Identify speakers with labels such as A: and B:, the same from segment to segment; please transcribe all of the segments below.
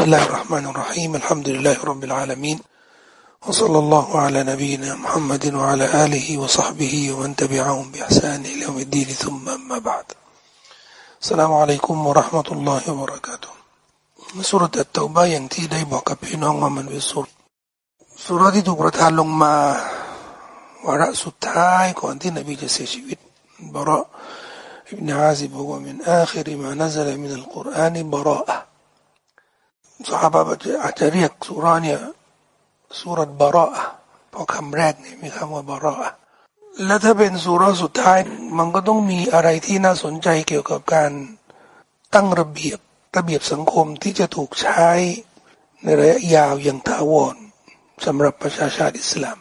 A: بسم الله الرحمن الرحيم الحمد لله رب العالمين وصلى الله على نبينا محمد وعلى آله وصحبه ومن تبعهم بإحسان إلى يوم الدين ثم أما بعد السلام عليكم ورحمة الله وبركاته سورة التوبة ينتهي داي بوكا بينهم ومن بسورة سورة دي تقرأ لهم ما วาระสุดท้ายก่อนที่นบีจะเสียชีวิตบาระอิบนาอาซิบอกว่ามินอาคิริม สหายอาจจะเรียกสุราเนี่ยสุรัตบาระเพราะคำแรกเนี่ยมีคำว่าบาระและถ้าเป็นสุราสุดท้ายมันก็ต้องมีอะไรที่น่าสนใจเกี่ยวกับการตั้งระเบียบระเบียบสังคมที่จะถูกใช้ในระยะยาวอย่างถาวรสำหรับประชาชาติอิสลาม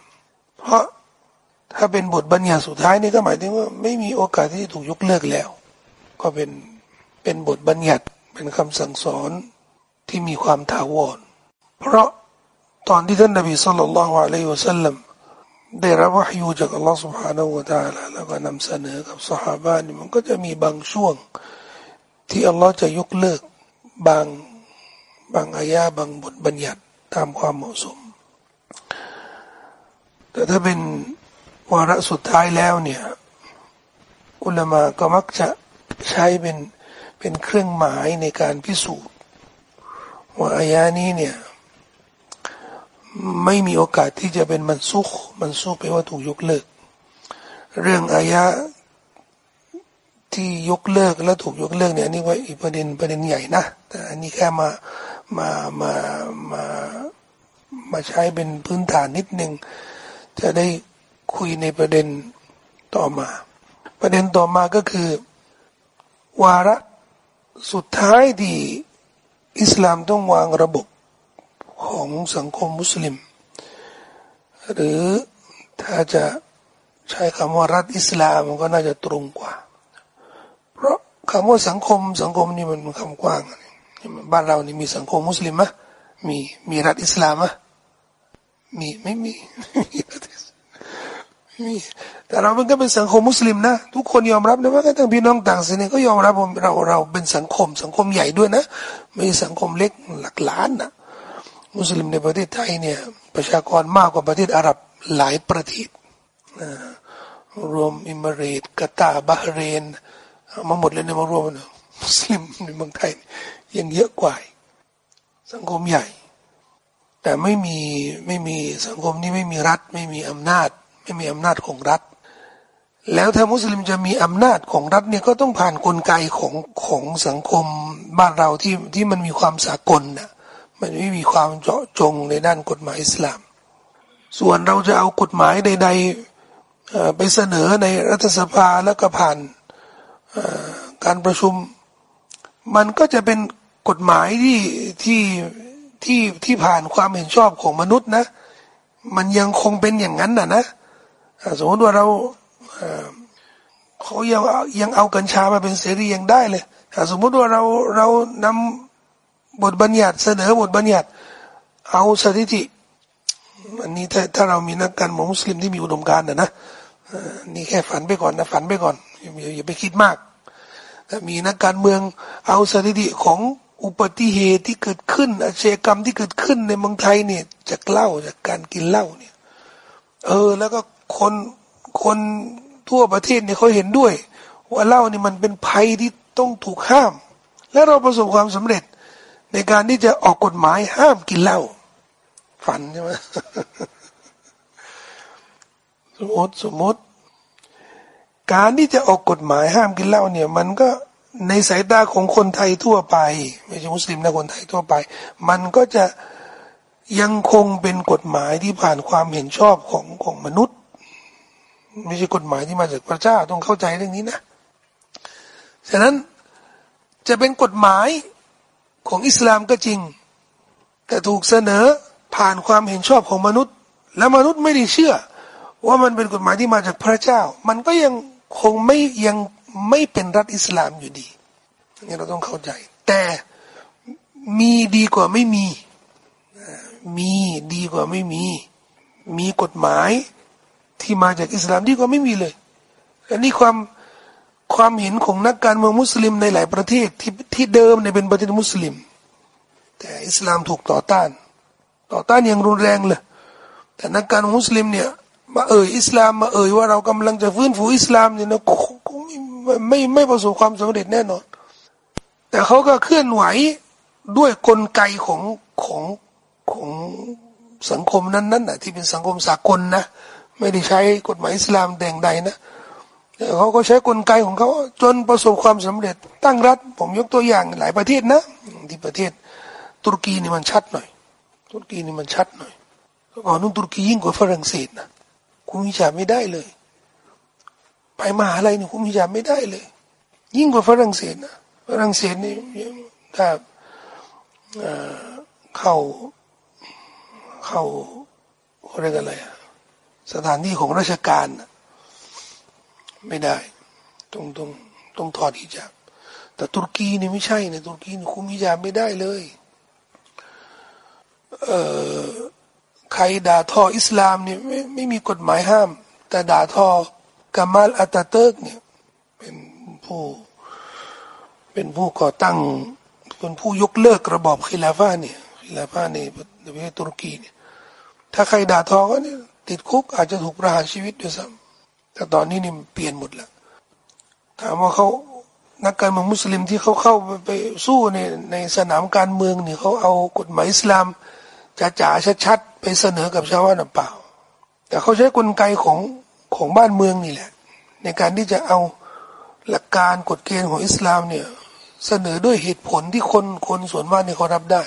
A: เพราะถ้าเป็นบทบัญญัติสุดท้ายนี่ก็หมายถึงว่าไม่มีโอกาสที่จะถูกยกเลิกแล้ว ก็เป็นเป็นบทบัญญัติเป็นคำสั่งสอน ที่มีความถาวรเพราะตอนที่ท่านนบีสุลต่านละฮ์อะลัยฮิวะสัลลัมได้รับวะฮยูจากอัลลอฮ์ سبحانه และ تعالى แล้วก็นำเสนอกับสหายบ้านมันก็จะมีบางช่วง ที่อัลลอฮ์จะยกเลิกบางบางอายะบางบทบัญญัติตามความเหมาะสม แต่ถ้าเป็นวาระสุดท้ายแล้วเนี่ยอุลามาก็มักจะใช้เป็นเป็นเครื่องหมายในการพิสูจน์ ว่าอายานี้เนี่ยไม่มีโอกาสที่จะเป็นมันซุกมันซุกไปว่าถูกยกเลิก เรื่องอายะที่ยกเลิกแล้วถูกยกเลิกเนี่ยนี่ว่าอีกประเด็นประเด็นใหญ่นะแต่อันนี้แค่มามามามามาใช้เป็นพื้นฐานนิดนึง จะได้คุยในประเด็นต่อมา ประเด็นต่อมาก็คือ วาระสุดท้ายที่ อิสลามต้องวางระบบของสังคมมุสลิม หรือถ้าจะใช้คำว่ารัฐอิสลามมันก็น่าจะตรงกว่า เพราะคำว่าสังคมสังคมนี่มันคำกว้างบ้านเรานี่มีสังคมมุสลิมมะมีมีรัฐอิสลามมะมีไม่มีมี แต่เรามันก็เป็นสังคมมุสลิมนะ ทุกคนยอมรับนะว่าทั้งพี่น้องต่างศาสนาก็ยอมรับเราเราเป็นสังคมสังคมใหญ่ด้วยนะไม่ใช่สังคมเล็กหลักล้านนะมุสลิมในประเทศไทยเนี่ยประชากรมากกว่าประเทศอาหรับหลายประเทศรวมอิมเรตกาตาร์บาเรนมาหมดเลยในมารวมนะมุสลิมในเมืองไทยยังเยอะกว่าสังคมใหญ่ แต่ไม่มีไม่มีสังคมนี้ไม่มีรัฐไม่มีอำนาจ ไม่มีอำนาจของรัฐ แล้วถ้ามุสลิมจะมีอำนาจของรัฐเนี่ยก็ต้องผ่านนกลไกของของสังคมบ้านเราที่ที่มันมีความสากลนะมันไม่มีความเจาะจงในด้านกฎหมายอิสลาม ส่วนเราจะเอากฎหมายใด ๆไปเสนอในรัฐสภาแล้วก็ผ่านการประชุม มันก็จะเป็นกฎหมายที่ที่ที่ที่ผ่านความเห็นชอบของมนุษย์นะ มันยังคงเป็นอย่างนั้นน่ะนะ สมมติว่าเราเขายังยังเอากัญชามาเป็นเสรียังได้เลยสมมติว่าเราเรานำบทบัญญัติเสนอบทบัญญัติ เอาสถิติอันนี้ถ้าถ้าเรามีนักการเมืองมุสลิมที่มีอุดมการณ์นะนะนี่แค่ฝันไปก่อนนะฝันไปก่อนอย่าไปคิดมากถ้ามีนักการเมืองเอาสถิติของอุบัติเหตุที่เกิดขึ้น อาชญากรรมที่เกิดขึ้นในเมืองไทยเนี่ยจากเหล้าจากการกินเหล้าเนี่ย เออ แล้วก็ คนคนทั่วประเทศเนี่ยเขาเห็นด้วย ว่าเหล้านี่มันเป็นภัยที่ต้องถูกห้าม และเราประสบความสำเร็จในการที่จะออกกฎหมายห้ามกินเหล้าฝันใช่ไหมสมมติสมมติ การที่จะออกกฎหมายห้ามกินเหล้าเนี่ย มันก็ในสายตาของคนไทยทั่วไป ไม่ใช่มุสลิมนะคนไทยทั่วไป มันก็จะยังคงเป็นกฎหมายที่ผ่านความเห็นชอบของของมนุษย์ ไม่ใช่กฎหมายที่มาจากพระเจ้าต้องเข้าใจเรื่องนี้นะฉะนั้นจะเป็นกฎหมายของอิสลามก็จริง แต่ถูกเสนอผ่านความเห็นชอบของมนุษย์ และมนุษย์ไม่ได้เชื่อ ว่ามันเป็นกฎหมายที่มาจากพระเจ้า มันก็ยังคงไม่ยังไม่เป็นรัฐอิสลามอยู่ดีนี่เราต้องเข้าใจ แต่มีดีกว่าไม่มี มีดีกว่าไม่มี มีกฎหมาย ที่มาจากอิสลามดีกว่าไม่มีเลย อันนี้ความความเห็นของนักการเมืองมุสลิมในหลายประเทศที่ที่เดิมในเป็นประเทศมุสลิม แต่อิสลามถูกต่อต้าน ต่อต้านอย่างรุนแรงเลย แต่นักการมุสลิมเนี่ยมาเอ่ยอิสลามมาเอ่ยว่าเรากำลังจะฟื้นฟูอิสลามเนี่ยนะไม่ไม่ไม่ประสบความสำเร็จแน่นอน แต่เขาก็เคลื่อนไหวด้วยกลไกของของของสังคมนั้นๆนะที่เป็นสังคมสากลนะ ไม่ได้ใช้กฎหมายอิสลามแดงใดนะเขาก็ใช้กลไกของเขาจนประสบความสำเร็จ ตั้งรัฐ ผมยกตัวอย่างหลายประเทศนะที่ประเทศตุรกีนี่มันชัดหน่อย ตุรกีนี่มันชัดหน่อยก่อนนู้นตุรกียิ่งกว่าฝรั่งเศสนะคุมฮิญาบไม่ได้เลย ไปมาอะไรนี่คุมฮิญาบไม่ได้เลย ยิ่งกว่าฝรั่งเศสนะฝรั่งเศสนี่ถ้าเข้าเข้าเรียกอะไร สถานที่ของราชการ ไม่ได้ต้องต้องต้องถอดฮิญาบ แต่ตุรกีนี่ไม่ใช่นะตุรกีคุมฮิญาบไม่ได้เลยเอ่อใครด่าทออิสลามเนี่ยไม่ไม่มีกฎหมายห้าม แต่ด่าทอกามาลอัตเติร์กเนี่ยเป็นผู้เป็นผู้ก่อตั้งเป็นผู้ยกเลิกระบอบ خلافة เนี่ย خلافة ในประเทศตุรกีเนี่ยถ้าใครด่าทอก็เนี่ย ติดคุกอาจจะถูกประหารชีวิตด้วยซ้ำแต่ตอนนี้นี่เปลี่ยนหมดแล้วถามว่าเขานักการเมืองมุสลิมที่เขาเข้าไปไปสู้ในในสนามการเมืองเนี่ยเขาเอากฎหมายอิสลามจะจะชัดๆไปเสนอกับชาวบ้านเปล่า แต่เขาใช้กลไกของของบ้านเมืองนี่แหละ ในการที่จะเอาหลักการกฎเกณฑ์ของอิสลามเนี่ยเสนอด้วยเหตุผลที่คนคนส่วนมากเนี่ยเขารับได้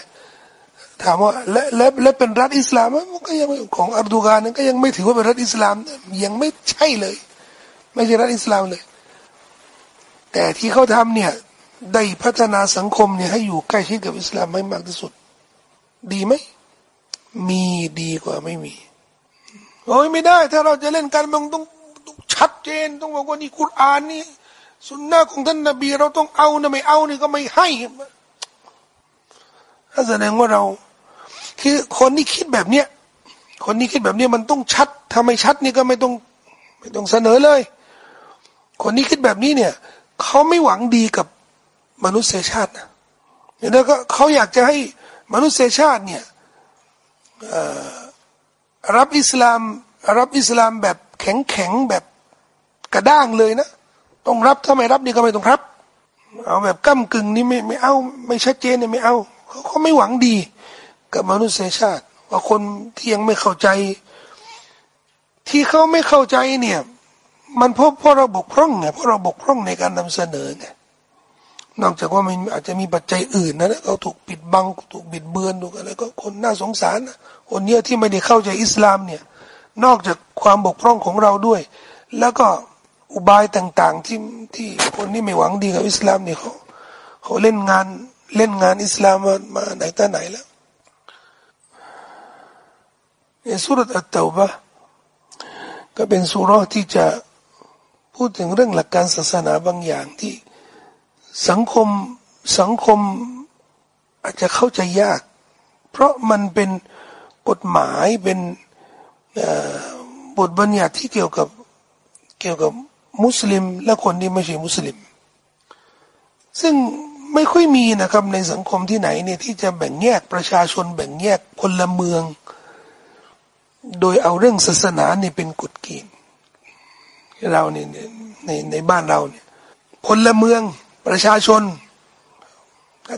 A: ถามว่าและและและเป็นรัฐอิสลามมันก็ยังของอัรดูกานนั้นก็ยังไม่ถือว่าเป็นรัฐอิสลาม ยังไม่ใช่เลย ไม่ใช่รัฐอิสลามเลย แต่ที่เขาทำเนี่ยได้พัฒนาสังคมเนี่ยให้อยู่ใกล้ชิดกับอิสลามให้มากที่สุด ดีไหมมีดีกว่าไม่มีโอ้ยไม่ได้ ถ้าเราจะเล่นการเมืองต้องต้องชัดเจนต้องบอกว่านี่คุรานนี่สุนนะของท่านนบี เราต้องเอานะไม่เอานี่ก็ไม่ให้แสดงว่าเรา คือคนที่คิดแบบเนี้ยคนที่คิดแบบเนี้ยมันต้องชัดถ้าไม่ชัดนี่ก็ไม่ต้องไม่ต้องเสนอเลย คนที่คิดแบบนี้เนี่ยเขาไม่หวังดีกับมนุษยชาตินะแล้วก็เขาอยากจะให้มนุษยชาติเนี่ยรับอิสลามรับอิสลามแบบแข็งแข็งแบบกระด้างเลยนะต้องรับถ้าไม่รับนี่ก็ไม่ต้องรับ เอาแบบก้ากึ่งนี่ไม่ไม่เอา ไม่ชัดเจนเนี่ยไม่เอาเขาเขาไม่หวังดี กับมนุษยชาติ ว่าคนที่ยังไม่เข้าใจ ที่เขาไม่เข้าใจเนี่ย มันเพราะเพราะเราบกพร่องไงเพราะเราบกพร่องในการนำเสนอไงนอกจากว่ามันอาจจะมีปัจจัยอื่นนะเขาถูกปิดบังถูกบิดเบือนถูกอะไรก็คนน่าสงสารนะคนเนี้ยที่ไม่ได้เข้าใจอิสลามเนี่ย นอกจากความบกพร่องของเราด้วย แล้วก็อุบายต่างๆที่ที่คนที่ไม่หวังดีกับอิสลามเนี่ยเขาเขาเล่นงานเล่นงานอิสลามมามาไหนแต่ไหนแล้ว ในสุรอัตตาบะก็เป็นสุรที่จะพูดถึงเรื่องหลักการศาสนาบางอย่างที่สังคมสังคมอาจจะเข้าใจยาก เพราะมันเป็นกฎหมายเป็นบทบัญญัติที่เกี่ยวกับเกี่ยวกับมุสลิม และคนที่ไม่ใช่มุสลิม ซึ่งไม่ค่อยมีนะครับในสังคมที่ไหนเนี่ยที่จะแบ่งแยกประชาชนแบ่งแยกพลเมือง โดยเอาเรื่องศาสนาเนี่ยเป็นกฎเกณฑ์เราเนี่ยในในบ้านเราเนี่ยพลเมืองประชาชน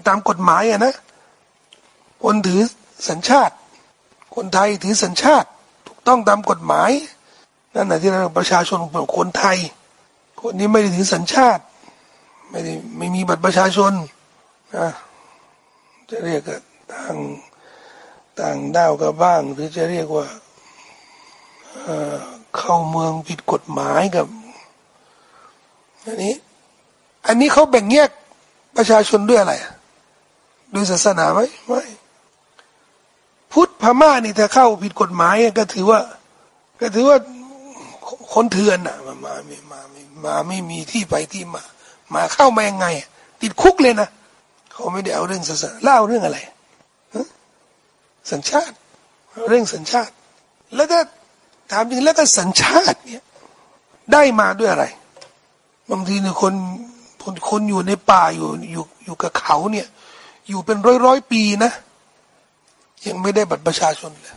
A: ตามกฎหมายอะนะคนถือสัญชาติ คนไทยถือสัญชาติ ถูกต้องตามกฎหมายนั่นแหละที่เราประชาชนเป็นคนไทย คนนี้ไม่ได้ถือสัญชาติ ไม่ได้ไม่มีบัตรประชาชนนะจะเรียกต่างต่างด้าวก็บ้าง หรือจะเรียกว่า เข้าเมืองผิดกฎหมายกับอันนี้ อันนี้เขาแบ่งแยกประชาชนด้วยอะไรด้วยศาสนาไหมไม่พุทธพม่านี่ถ้าเข้าผิดกฎหมายก็ถือว่า ก็ถือว่าคนเถื่อนอะมามาไม่มาไม่มาไม่มีที่ไปที่มา มาเข้ามายังไง ติดคุกเลยนะเขาไม่ได้เอาเรื่องศาสนาเล่าเรื่องอะไรสัญชาติ เรื่องสัญชาติ แล้วถ้า ถามจริงแล้วก็สัญชาติเนี่ยได้มาด้วยอะไร บางทีเนี่ยคนคนคนอยู่ในป่าอยู่อยู่อยู่กับเขาเนี่ย อยู่เป็นร้อยร้อยปีนะ ยังไม่ได้บัตรประชาชนเลย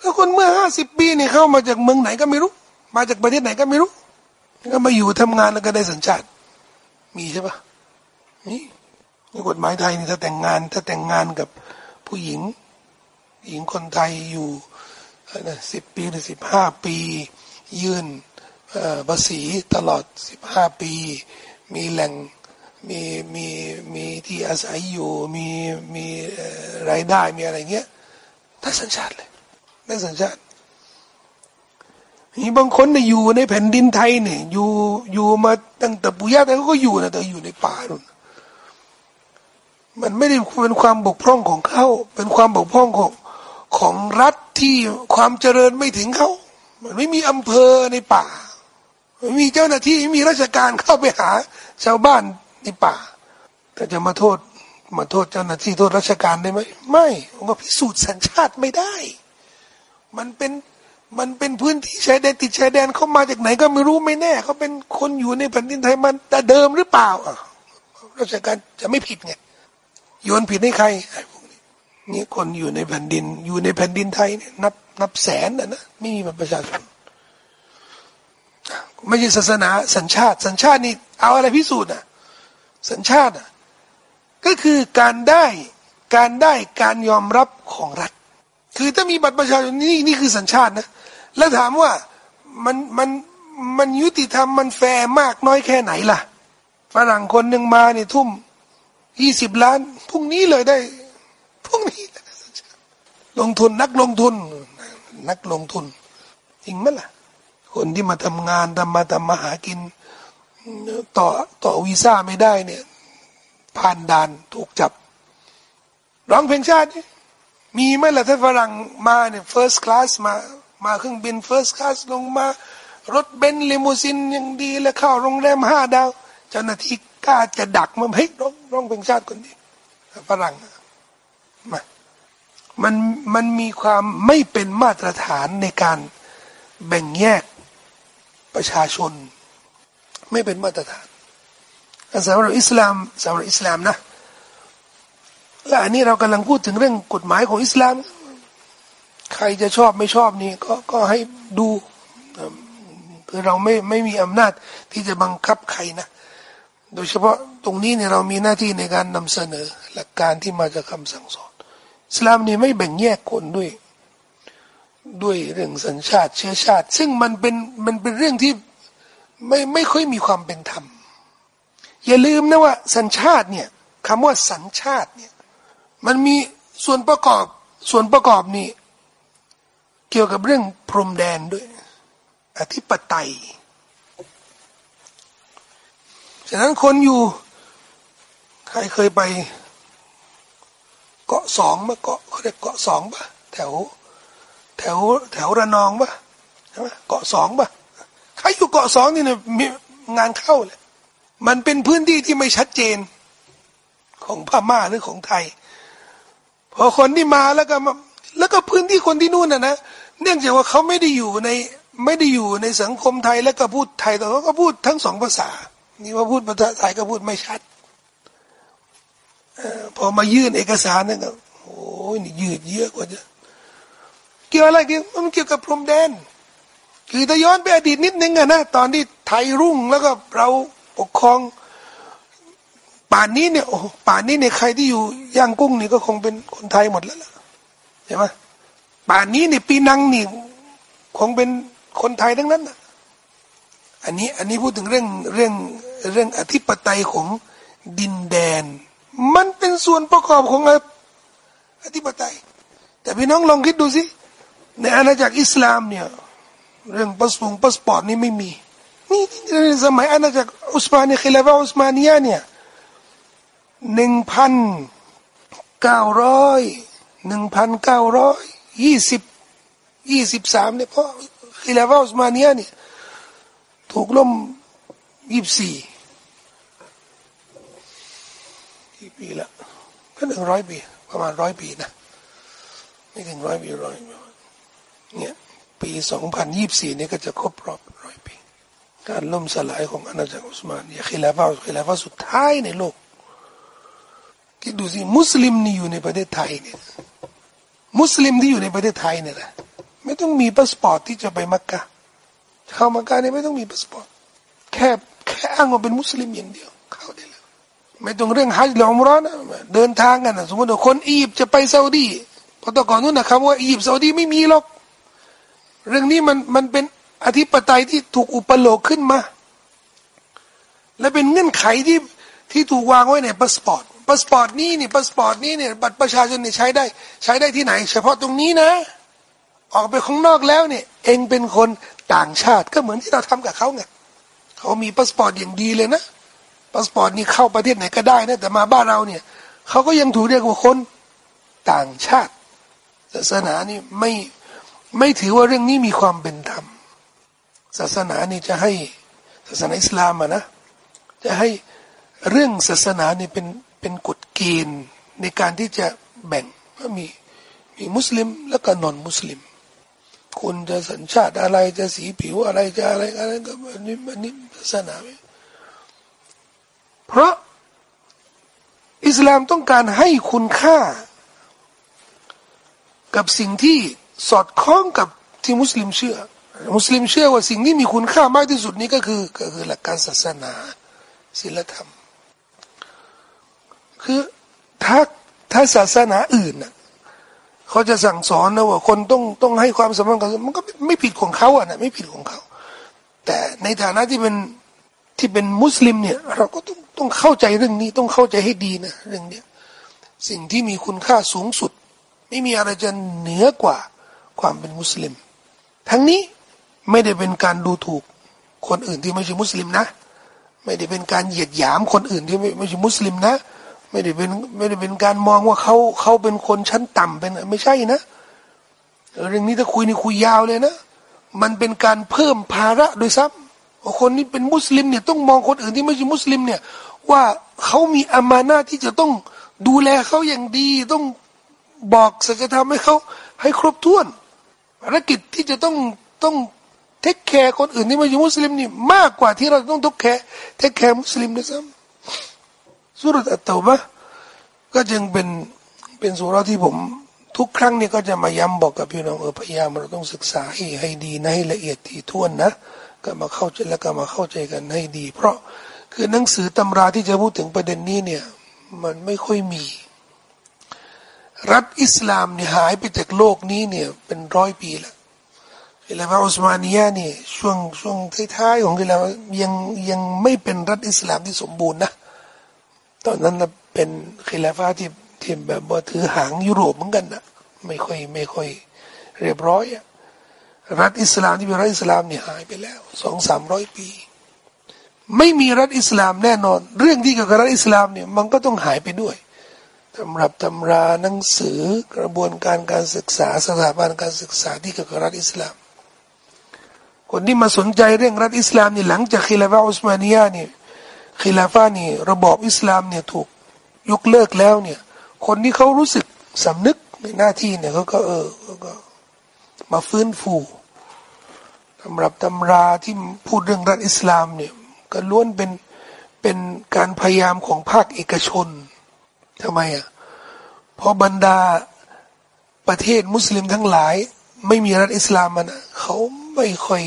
A: แล้วคนเมื่อห้าสิบปีนี่เข้ามาจากเมืองไหนก็ไม่รู้ มาจากประเทศไหนก็ไม่รู้ก็มาอยู่ทำงานแล้วก็ได้สัญชาติ มีใช่ปะนี่นี่กฎหมายไทยนี่ถ้าแต่งงาน ถ้าแต่งงานกับผู้หญิง หญิงคนไทยอยู่ สิบปีหรือสิบห้าปี ยื่นภาษีตลอดสิบห้าปี มีแหล่งมีมีมีที่อาศัยอยู่มีมีรายได้มีอะไรเงี้ยได้สัญชาติเลยได้สัญชาติมีบางคนเนี่ยอยู่ในแผ่นดินไทยเนี่ยอยู่อยู่มาตั้งแต่ปุยาแต่เขาก็อยู่นะแต่อยู่ในป่านู่นมันไม่ได้เป็นความบกพร่องของเขาเป็นความบกพร่องของ ของรัฐที่ความเจริญไม่ถึงเขา มันไม่มีอำเภอในป่าไม่มีเจ้าหน้าที่ไม่มีราชการเข้าไปหาชาวบ้านในป่า แต่จะมาโทษมาโทษเจ้าหน้าที่โทษราชการได้ไหมไม่ผมก็พิสูจน์สัญชาติไม่ได้ มันเป็นมันเป็นพื้นที่ชายแดนติดชายแดนเขามาจากไหนก็ไม่รู้ไม่แน่เขาเป็นคนอยู่ในแผ่นดินไทยมันแต่เดิมหรือเปล่าราชการจะไม่ผิดไงโยนผิดให้ใคร นี่คนอยู่ในแผ่นดิน อยู่ในแผ่นดินไทยเนี่ยนับนับแสนนะนะไม่มีประชาชนไม่ใช่ศาสนาสัญชาติ สัญชาตินี่เอาอะไรพิสูจน์อะ สัญชาติอะก็คือการได้การได้การยอมรับของรัฐ คือถ้ามีบัตรประชาชนนี่นี่คือสัญชาตินะแล้วถามว่ามันมันมันยุติธรรมมันแฟร์มากน้อยแค่ไหนล่ะฝรั่งคนหนึ่งมาเนี่ยทุ่มยี่สิบล้านพรุ่งนี้เลยได้ พรุ่งนี้ ลงทุนนักลงทุน นักลงทุน จริงไหมล่ะ คนที่มาทำงานทำมาทำมาหากิน ต่อต่อวีซ่าไม่ได้เนี่ย ผ่านด่านถูกจับ ร้องเพลงชาติ มีไหมล่ะถ้าฝรั่งมาเนี่ย first class มามาเครื่องบิน first class ลงมารถเบนซ์ลีมูซีนยังดีแล้วเข้าโรงแรมห้าดาว เจ้าหน้าที่กล้าจะดักมันเฮ้ยร้องร้องเพลงชาติคนนี้ฝรั่ง มามันมันมีความไม่เป็นมาตรฐานในการแบ่งแยกประชาชน ไม่เป็นมาตรฐานสำหรับอิสลามสำหรับอิสลามนะและอันนี้เรากำลังพูดถึงเรื่องกฎหมายของอิสลาม ใครจะชอบไม่ชอบนี่ก็ก็ให้ดูคือเราไม่ไม่มีอำนาจที่จะบังคับใครนะ โดยเฉพาะตรงนี้เนี่ยเรามีหน้าที่ในการนำเสนอหลักการที่มาจากคำสั่งสอน สลามนี่ไม่แบ่งแยกคนด้วย ด้วยเรื่องสัญชาติเชื้อชาติ ซึ่งมันเป็นมันเป็นเรื่องที่ไม่ไม่ค่อยมีความเป็นธรรม อย่าลืมนะว่า สัญชาติเนี่ยคำว่าสัญชาติเนี่ยมันมีส่วนประกอบส่วนประกอบนี่เกี่ยวกับเรื่องพรมแดนด้วย อธิปไตย ฉะนั้นคนอยู่ ใครเคยไป เกาะสองมาเกาะเขาเรียกเกาะสองปะแถว แถวแถวระนองปะใช่ไหมเกาะสองปะใครอยู่เกาะสองนี่เนี่ยมีงานเข้าเลย มันเป็นพื้นที่ที่ไม่ชัดเจน ของพม่าหรือของไทยพอคนที่มาแล้วก็มาแล้วก็พื้นที่คนที่นู่นน่ะนะเนื่องจากว่าเขาไม่ได้อยู่ในไม่ได้อยู่ในสังคมไทยแล้วก็พูดไทยแต่เขาก็พูดทั้งสองภาษา นี่ว่าพูดภาษาไทยก็พูดไม่ชัด พอมายื่นเอกสารนั่นก็โอ้ยนี่ยืดเยอะกว่าจะเกี่ยวอะไรเกี่ยวมันเกี่ยวกับพรมแดน คือถ้าย้อนไปอดีตนิดนึงอะนะตอนที่ไทยรุ่งแล้วก็เราปกครอง ป่านนี้เนี่ยโอ้ป่านนี้เนี่ยใครที่อยู่ย่างกุ้งนี่ก็คงเป็นคนไทยหมดแล้วล่ะใช่ไหมป่านนี้เนี่ยปีนังนี่คงเป็นคนไทยทั้งนั้นนะอันนี้อันนี้พูดถึงเรื่องเรื่องเรื่องอธิปไตยของดินแดน มันเป็นส่วนประกอบของอธิปไตย แต่พี่น้องลองคิดดูสิในอาณาจักรอิสลามเนี่ยเรื่องปัสปงปัสปอร์ตนี่ไม่มี นี่ในสมัยอาณาจักรอุสมานีคิลาฟะอุสมานียเนี่ยหนึ่งพันเก้าร้อยหนึ่งพันเก้าร้อยยี่สิบยี่สิบสามเนี่ยเพราะคิลาฟะอุสมานียเนี่ยถูกล่มยี่สิบสี่ กี่ปีละก็หนึ่งร้อยปี ประมาณร้อยปีนะไม่ถึงร้อยปีร้อยเนี่ยปีสองพันยี่สี่นี่ก็จะครบรอบร้อยปี การล่มสลายของอาณาจักรอุสมานเนี่ย خلافة خلافة สุดท้ายในโลกคิดดูสิมุสลิมนี่อยู่ในประเทศไทยเนี่ยมุสลิมที่อยู่ในประเทศไทยเนี่ยนะไม่ต้องมีพาสปอร์ตที่จะไปมักกะฮฺเข้ามักกะฮฺเนี่ยไม่ต้องมีพาสปอร์ตแค่แค่อ้างว่าเป็นมุสลิมอย่างเดียวเข้าได้ ไม่ต้องเรื่องฮัจญ์หรืออุมเราะฮฺนะเดินทางกันนะสมมติว่าคนอียิปต์จะไปซาอุดีเพราะแต่ก่อนนู้นนะคำว่าอียิปต์ซาอุดีไม่มีหรอก เรื่องนี้มันมันเป็นอธิปไตยที่ถูกอุปโลกน์ขึ้นมา และเป็นเงื่อนไขที่ที่ถูกวางไว้ในพาสปอร์ตพาสปอร์ตนี้นี่พาสปอร์ตนี้เนี่ยบัตรประชาชนเนี่ยใช้ได้ ใช้ได้ที่ไหน เฉพาะตรงนี้นะ ออกไปข้างนอกแล้วเนี่ย เอ็งเป็นคนต่างชาติก็เหมือนที่เราทำกับเขาไงเขามีพาสปอร์ตอย่างดีเลยนะ พาสปอร์ตนี่เข้าประเทศไหนก็ได้นะแต่มาบ้านเราเนี่ยเขาก็ยังถูกเรียกว่าคนต่างชาติ ศาสนานี่ไม่ไม่ถือว่าเรื่องนี้มีความเป็นธรรม ศาสนานี่จะให้ศาสนาอิสลามอะนะจะให้เรื่องศาสนานี่เป็นเป็นกฎเกณฑ์ในการที่จะแบ่งว่ามีมีมุสลิมแล้วก็นอนมุสลิมคุณจะสัญชาติอะไรจะสีผิวอะไรจะอะไรอะไรก็อันนี้อันนี้ศาสนา เพราะอิสลามต้องการให้คุณค่า กับสิ่งที่สอดคล้องกับที่มุสลิมเชื่อ มุสลิมเชื่อว่าสิ่งที่มีคุณค่ามากที่สุดนี้ก็คือก็คือหลักการศาสนาศีลธรรม คือถ้าถ้าศาสนาอื่นน่ะเขาจะสั่งสอนนะว่าคนต้องต้องให้ความสำคัญกับมันก็ไม่ผิดของเขาอะนะไม่ผิดของเขา แต่ในฐานะที่เป็น ที่เป็นมุสลิมเนี่ย เราก็ต้องต้องเข้าใจเรื่องนี้ต้องเข้าใจให้ดีนะเรื่องเนี้ยสิ่งที่มีคุณค่าสูงสุด ไม่มีอะไรจะเหนือกว่าความเป็นมุสลิม ทั้งนี้ไม่ได้เป็นการดูถูกคนอื่นที่ไม่ใช่มุสลิมนะ ไม่ได้เป็นการเหยียดหยามคนอื่นที่ไม่ไม่ใช่มุสลิมนะ ไม่ได้เป็นไม่ได้เป็นการมองว่าเขาเขาเป็นคนชั้นต่ำเป็นไม่ใช่นะ เรื่องนี้ถ้าคุยนี่คุยยาวเลยนะ มันเป็นการเพิ่มภาระด้วยซ้ำ ว่าคนนี้เป็นมุสลิมเนี่ยต้องมองคนอื่นที่ไม่ใช่มุสลิมเนี่ยว่าเขามีأمانةที่จะต้องดูแลเขาอย่างดี ต้องบอกสัจธรรมให้เขาให้ครบถ้วนภารกิจที่จะต้องต้อง take care คนอื่นที่ไม่ใช่มุสลิมนี่มากกว่าที่เราต้อง take care take care มุสลิมด้วยซ้ำซูเราะฮฺอัตเตาบะฮฺก็จึงเป็นเป็นสุรที่ผมทุกครั้งเนี่ยก็จะมาย้ำบอกกับพี่น้องเออพยายามเราต้องศึกษาให้ให้ดีนะให้ละเอียดที่ท้วนนะ ก็มาเข้าใจแล้วก็มาเข้าใจกันให้ดี เพราะคือหนังสือตำราที่จะพูดถึงประเด็นนี้เนี่ย มันไม่ค่อยมี รัฐอิสลามเนี่ยหายไปจากโลกนี้เนี่ย เป็นร้อยปีแล้วกิลาฟาอุสมานียนี่ช่วงช่วงท้ายๆของกิลาฟายังยังไม่เป็นรัฐอิสลามที่สมบูรณ์นะตอนนั้นเป็นกิลาฟาที่ที่แบบว่าถือหางยุโรปเหมือนกันนะไม่ค่อยไม่ค่อยเรียบร้อยอะ รัฐอิสลามที่เป็นรัฐอิสลามเนี่ยหายไปแล้วสองสามร้อยปี ไม่มีรัฐอิสลามแน่นอน เรื่องที่เกี่ยวกับรัฐอิสลามเนี่ยมันก็ต้องหายไปด้วยตำรับตำราหนังสือกระบวนการการศึกษาสถาบันการศึกษาที่เกี่ยวกับรัฐอิสลาม คนที่มาสนใจเรื่องรัฐอิสลามนี่หลังจากคิลาฟาอุสมานียนี่คิลาฟานี่ระบอบอิสลามเนี่ยถูกยกเลิกแล้วเนี่ย คนที่เขารู้สึกสำนึกในหน้าที่เนี่ยเขาก็เออก็มาฟื้นฟู ตำรับตำราที่พูดเรื่องรัฐอิสลามเนี่ยก็ล้วนเป็นเป็นการพยายามของภาคเอกชนทำไมอะเพราะบรรดาประเทศมุสลิมทั้งหลาย ไม่มีรัฐอิสลามมันเขาไม่ค่อย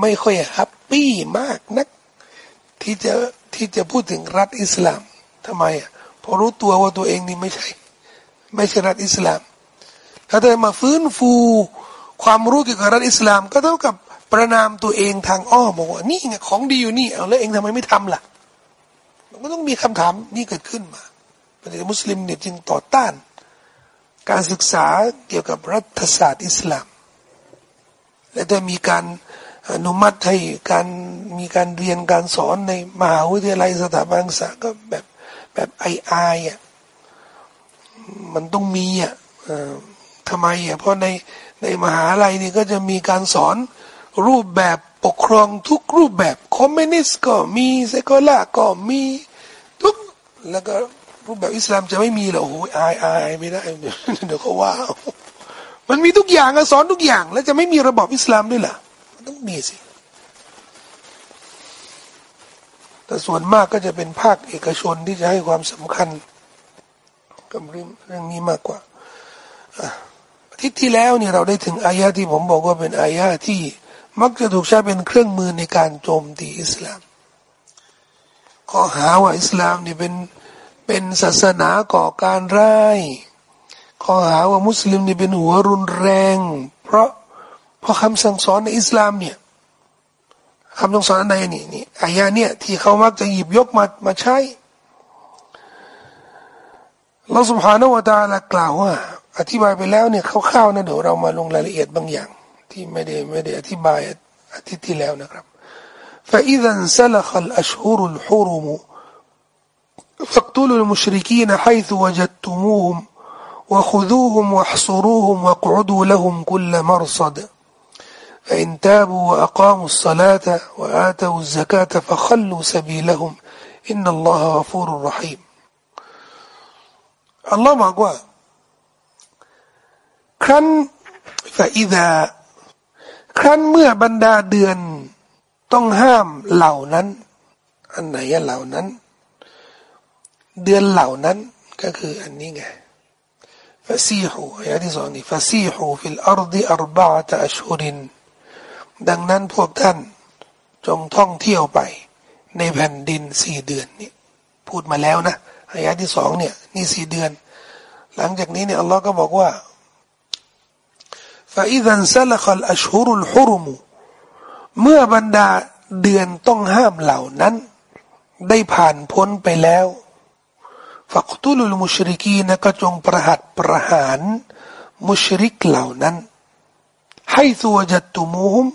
A: ไม่ค่อย happy มากนัก ที่จะที่จะพูดถึงรัฐอิสลามทำไมอะเพราะรู้ตัวว่าตัวเองนี่ไม่ใช่ ไม่ใช่รัฐอิสลามถ้าเธอมาฟื้นฟู ความรู้เกี่ยวกับรัฐอิสลาม ก็เท่ากับประณามตัวเองทางอ้อมบอกว่านี่ไงของดีอยู่นี่เอาแล้วเอ็งทำไมไม่ทำล่ะ มันก็ต้องมีคำถามนี่เกิดขึ้นมาประเทศมุสลิมเนี่ยจึงต่อต้าน การศึกษาเกี่ยวกับรัฐศาสตร์อิสลาม และได้มีการอนุมัติให้การมีการเรียนการสอนในมหาวิทยาลัยสถาบันศึกษาก็แบบแบบไอไออะมันต้องมีอะทำไมอะเพราะใน ในมหาลัยนี่ก็จะมีการสอนรูปแบบปกครองทุกรูปแบบคอมมิวนิสต์ก็มี secular ก็มีทุกแล้วก็รูปแบบอิสลามจะไม่มีหรอโอ้ยอายอายไม่ได้เดี๋ยวเขาว่า มันมีทุกอย่างสอนทุกอย่าง แล้วจะไม่มีระบอบอิสลามด้วยล่ะมันต้องมีสิแต่ส่วนมากก็จะเป็นภาคเอกชนที่จะให้ความสำคัญกับเรื่องเรื่องนี้มากกว่า ทิตย์ที่แล้วเนี่ยเราได้ถึงอายะที่ผมบอกว่าเป็นอายะที่มักจะถูกใช้เป็นเครื่องมือในการโจมตีอิสลาม ข้อหาว่าอิสลามนี่เป็นเป็นศาสนาก่อการร้ายข้อหาว่ามุสลิมนี่เป็นหัวรุนแรง เพราะเพราะคำสั่งสอนในอิสลามเนี่ยคำสั่งสอนในนี่นี่อายะเนี่ยที่เขามักจะหยิบยกมามาใช้เราสุภาโนวตาละกล่าวว่า อธิบายไปแล้วเนี่ยคร่าวๆนะเดี๋ยวเรามาลงรายละเอียดบางอย่าง ที่ไม่ได้ไม่ได้อธิบายอาทิตย์ที่แล้วนะครับ فإذا انسلخ الأشهر الحرم فاقتلوا المشركين حيث وجدتموهم وخذوهم واحصروهم واقعدوا لهم كل مرصد فإن تابوا وأقاموا الصلاة وآتوا الزكاة فخلوا سبيلهم إن الله غفور رحيم الله ครั้นفإذا ครั้นเมื่อบรรดาเดือนต้องห้ามเหล่านั้น อันไหนเหล่านั้น เดือนเหล่านั้นก็คืออันนี้ไงฟาซีฮูอย่าที่สองนี่ฟาซีฮูฟิลอาร์ดีอารบาตอัชฮุรินดังนั้นพวกท่านจงท่องเที่ยวไป ในแผ่นดินสี่เดือนนี่พูดมาแล้วนะอายะที่สองเนี่ยนี่สี่เดือน หลังจากนี้เนี่ยอัลลอฮ์ก็บอกว่า อิดันซาลกัลอัชฮุรุลฮุรุมเมื่อบรรดาเดือนต้องห้ามเหล่านั้น ได้ผ่านพ้นไปแล้วฟักตุลุลมุชริกีนะก็จงประหัตประหาร มุชริกเหล่านั้น ให้ตัวจัตุมูฮุม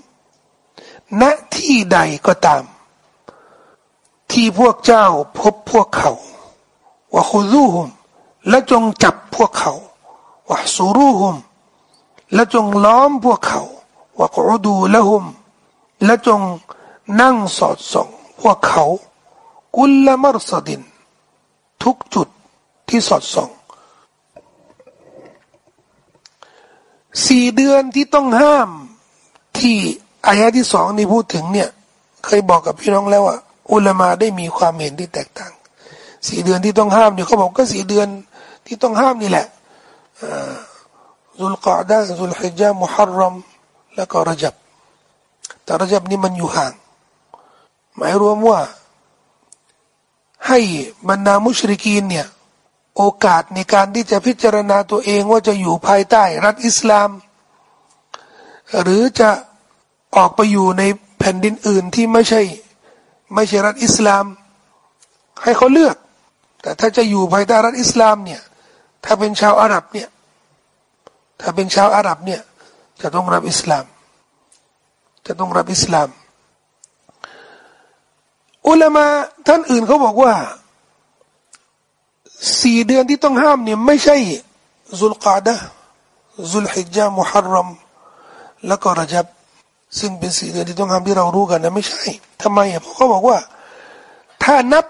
A: ณที่ใดก็ตาม ที่พวกเจ้าพบพวกเขาวะคุรูฮุมและจงจับพวกเขาว่าซูรุฮุม และจงล้อมพวกเขาว่ากูดูละหุม และจงนั่งสอดส่องพวกเขา กุลละมรสดิน ทุกจุดที่สอดส่องสี่เดือนที่ต้องห้ามที่อายะที่สองนี่พูดถึงเนี่ย เคยบอกกับพี่น้องแล้วว่า อุลามาได้มีความเห็นที่แตกต่างสี่เดือนที่ต้องห้ามเนี่ยเขาบอกก็สี่เดือนที่ต้องห้ามนี่แหละ ซุลกอดาซุลฮิจามุฮัรรัมแล้วก็รจับ แต่รจับนี่มันอยู่ห่าง หมายรวมว่า ให้บรรดามุชริกีนเนี่ย โอกาสในการที่จะพิจารณาตัวเองว่าจะอยู่ภายใต้ รัฐอิสลาม หรือจะออกไปอยู่ในแผ่นดินอื่นที่ไม่ใช่ ไม่ใช่รัฐอิสลาม ให้เขาเลือก แต่ถ้าจะอยู่ภายใต้รัฐอิสลามเนี่ย ถ้าเป็นชาวอาหรับเนี่ย ถ้าเป็นชาวอาหรับเนี่ยจะต้องรับอิสลาม จะต้องรับอิสลาม อุลามาท่านอื่นเขาบอกว่าสี่เดือนที่ต้องห้ามเนี่ยไม่ใช่ซุลกาดะซุลฮิจามุฮัรรัมแล้วก็ระจับ ซึ่งเป็นสี่เดือนที่ต้องห้ามที่เรารู้กันนะไม่ใช่ทำไมอะเพราะเขาบอกว่า ถ้านับ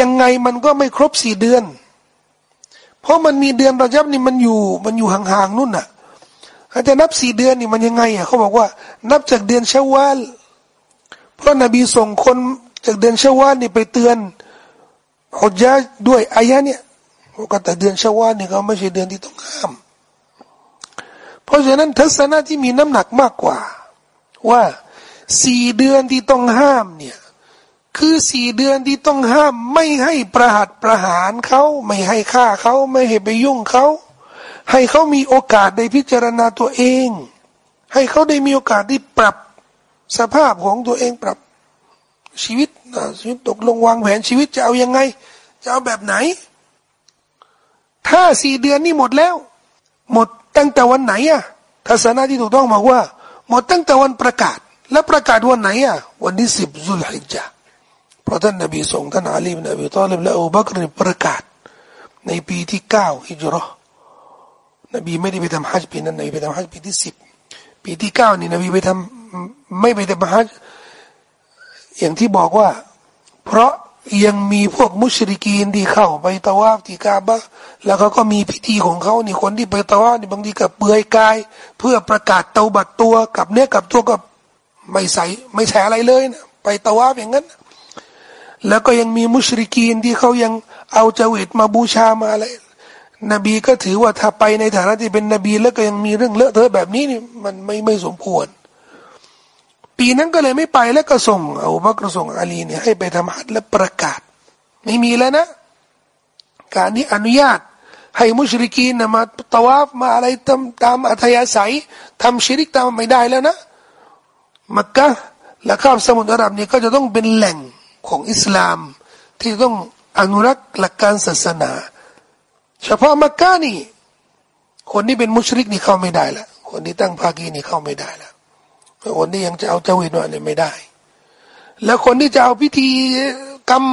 A: ยังไงมันก็ไม่ครบสี่เดือน เพราะมันมีเดือนระจับนี่มันอยู่มันอยู่ห่างๆนู่นน่ะ อาจจะนับสี่เดือนนี่มันยังไงอะเขาบอกว่า นับจากเดือนชาวาลเพราะนบีส่งคนจากเดือนชาวาลนี่ไปเตือนฮุจญาด้วยอายะเนี่ยก็แต่เดือนชาวาลนี่ก็ไม่ใช่เดือนที่ต้องห้าม เพราะฉะนั้นทัศนะที่มีน้ำหนักมากกว่า ว่าสี่เดือนที่ต้องห้ามเนี่ยคือสี่เดือนที่ต้องห้ามไม่ให้ประหัตประหารเขาไม่ให้ฆ่าเขาไม่ให้ไปยุ่งเขา ให้เขามีโอกาสได้พิจารณาตัวเอง ให้เขาได้มีโอกาสที่ปรับสภาพของตัวเองปรับชีวิตชีวิตตกลงวางแผนชีวิตจะเอายังไง จะเอาแบบไหน ถ้าสี่เดือนนี่หมดแล้ว หมดตั้งแต่วันไหนอะทัศนะที่ถูกต้องบอกว่า หมดตั้งแต่วันประกาศ และประกาศวันไหนอะวันที่สิบซุลฮิจจ์เพราะท่านนบีส่งท่านอาลีบนบีตอลิบและอูบักรประกาศ ในปีที่เก้าฮิจรั นบีไม่ได้ไปทำฮัจปีนั้นนบีไปทำฮัจปีที่สิบปีที่เก้านี่นบีไปทำไม่ไปทำฮัจอย่างที่บอกว่า เพราะยังมีพวกมุชริกีนที่เข้าไปตะวาฟที่กาบะแล้วเขาก็มีพิธีของเขานี่คนที่ไปตะวาฟนี่บางทีกับเปลือยกาย เพื่อประกาศเตาบัตตัวกับเนื้อกับตัวกับไม่ใส่ไม่แฉอะไรเลยนะไปตะวาฟอย่างนั้น แล้วก็ยังมีมุชริกีนที่เขายังเอาจวิตมาบูชามาอะไร นบีก็ถือว่าถ้าไปในฐานะที่เป็นนบีแล้วก็ยังมีเรื่องเลอะเทอะแบบนี้นี่มันไม่ไม่สมควร ปีนั้นก็เลยไม่ไปแล้วก็ส่งเอาบักรส่งอาลีเนี่ยให้ไปทำฮัจและประกาศ ไม่มีแล้วนะ การนี้อนุญาต ให้มุชริกีนมาตวาฟมาอะไรตามตามอัธยาศัยทำชิริกตามไม่ได้แล้วนะ มักกะและข้ามสมุทรอาหรับเนี่ยก็จะต้องเป็นแหล่งของอิสลาม ที่ต้องอนุรักษ์หลักการศาสนา เฉพาะมักกะนี่ คนที่เป็นมุชริกนี่เข้าไม่ได้ละคนที่ตั้งภากีนี่เข้าไม่ได้ละคนที่ยังจะเอาเจวิตว่าเนี่ยไม่ได้ แล้วคนที่จะเอาพิธีกรรม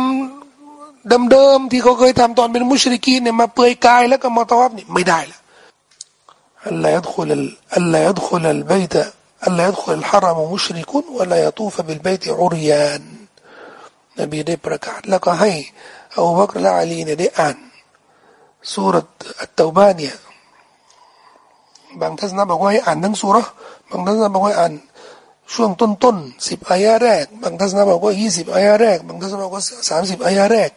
A: เดิมๆที่เขาเคยทำตอนเป็นมุชริกีเนี่ยมาเปลือยกายแล้วก็มาตวับนี่ไม่ได้ละอัลลอฮฺยัดขุลอัลลอฮฺยัดขุลลบิตอัลลอฮฺยัดขุลฮารามมุชริกุนวะลายตูฟบิลบิตอุริยานนบีได้ประกาศแล้วก็ให้อาบักรและอาลีเนี่ยได้อ่าน สุรอัตตบาเนี่ยบางทัศนะบอกว่าให้อ่านทั้งสุรบางทัศนะบอกว่าอ่านช่วงต้นต้นสิบอายะแรก บางทัศนะบอกว่ายี่สิบอายะแรก บางทัศนะบอกว่าสามสิบอายะแรก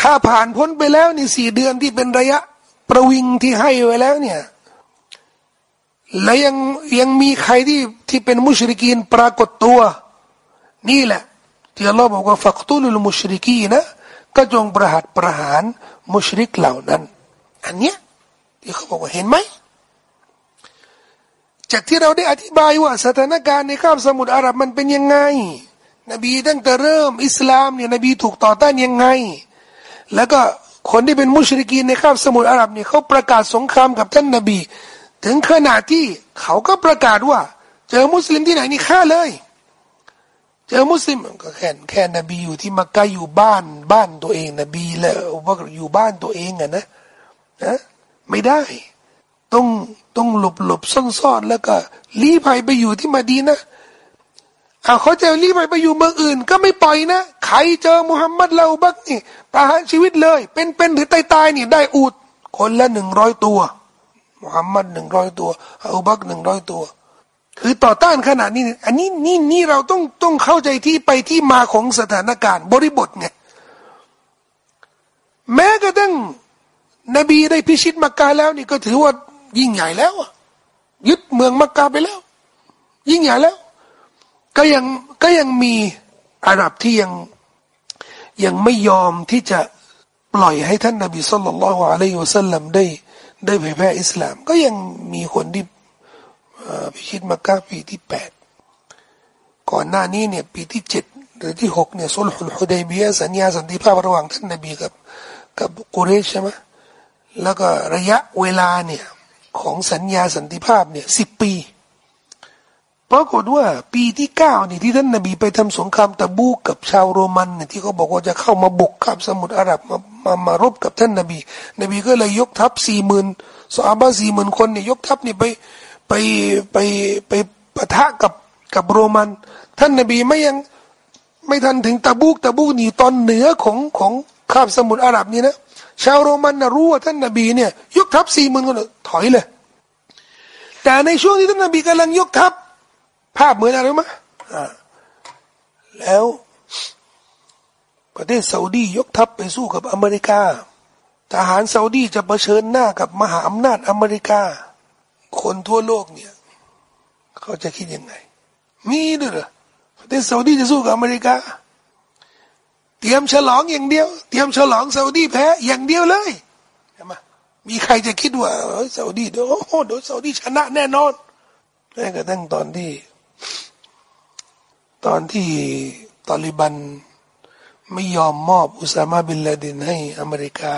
A: ถ้าผ่านพ้นไปแล้วนี่สี่เดือนที่เป็นระยะประวิงที่ให้ไว้แล้วเนี่ย และยังยังมีใครที่ที่เป็นมุชริกีนปรากฏตัว นี่แหละที่อัลลอฮ์บอกว่าฝักตุลุลมุชริกีนะ ก็จงประหัตประหารมุชริกเหล่านั้น อันเนี้ยที่เขาบอกว่าเห็นไหมจากที่เราได้อธิบายว่าสถานการณ์ในข้ามสมุทรอาหรับมันเป็นยังไง นบีตั้งแต่เริ่มอิสลามเนี่ยนบีถูกต่อต้านยังไง แล้วก็คนที่เป็นมุชริกีในข้ามสมุทรอาหรับเนี่ยเขาประกาศสงครามกับท่านนบี ถึงขนาดที่เขาก็ประกาศว่า เจอมุสลิมที่ไหนนี่ฆ่าเลย เจอมุสลิมก็แค่แค่นบีอยู่ที่มักกะอยู่บ้านบ้านตัวเองนบีแล้วว่าอยู่บ้านตัวเองอะนะนะไม่ได้ ต้องต้องหลบหลบซ่อนซ่อนแล้วก็ลี้ภัยไปอยู่ที่มาดีนะอาเขาจะลี้ภัยไปอยู่เมืองอื่น ก็ไม่ปล่อยนะใครเจอมุฮัมมัดเลาบักนี่ประหารชีวิตเลย เป็นเป็นหรือตายตายนี่ได้อูดคนละหนึ่งร้อยตัวมุฮัมมัดหนึ่งร้อยตัวอูบักหนึ่งร้อยตัว คือต่อต้านขนาดนี้อันนี้นี่นี่เราต้องต้องเข้าใจที่ไปที่มาของสถานการณ์บริบทไงแม้กระทั่งนบีได้พิชิตมักกะแล้ว นี่ก็ถือว่ายิ่งใหญ่แล้วยึดเมืองมักกะไปแล้ว ยิ่งใหญ่แล้ว ก็ยังก็ยังมีอาหรับที่ยังยังไม่ยอมที่จะปล่อยให้ท่านนบีสุลต่านละฮ์อะลัยฮิวสัลลัมได้ได้เผยแพร่อิสลาม ก็ยังมีคนที่ พิชิตมักกะปีที่แปดก่อนหน้านี้เนี่ยปีที่เจ็ดหรือที่หกเนี่ยสุลฮุลฮุดัยบียสัญญาสันติภาพระหว่างท่านนบีกับกับกุเรชใช่ไหมแล้วก็ระยะเวลาเนี่ยของสัญญาสันติภาพเนี่ยสิบปีปรากฏว่าปีที่เก้านี่ที่ท่านนบีไปทำสงครามตะบูกกับชาวโรมันเนี่ยที่เขาบอกว่าจะเข้ามาบุกขับสมุทรอาหรับมามามารบกับท่านนบี นบีก็เลยยกทัพสี่หมื่นสอาบะสี่หมื่นคนเนี่ยยกทัพนี่ไป ไปไปไปปะทะกับกับโรมัน ท่านนบีไม่ยังไม่ทันถึงตะบูกตะบูกนี่ตอนเหนือของของคาบสมุทรอาหรับนี่นะชาวโรมันนะรู้ว่าท่านนบีเนี่ย ยกทัพสี่หมื่นคนถอยเลย แต่ในช่วงที่ท่านนบีกำลังยกทัพ ภาพเหมือนอะไรมั้ยแล้วประเทศซาอุดียกทัพไปสู้กับอเมริกา ทหารซาอุดีจะเผชิญหน้ากับมหาอำนาจอเมริกา คนทั่วโลกเนี่ย เขาจะคิดยังไง มีด้วยเหรอประเทศซาอุดีจะสู้กับอเมริกา เตรียมฉลองอย่างเดียว เตรียมฉลองซาอุดีแพ้อย่างเดียวเลยใช่ไหมมีใครจะคิดว่าซาอุดีเดี๋ยวโอ้โหเดี๋ยวซาอุดีชนะแน่นอนแม้กระทั่งตอนที่ ตอนที่ตอลิบันไม่ยอมมอบอุซามาบินลาดินให้อเมริกา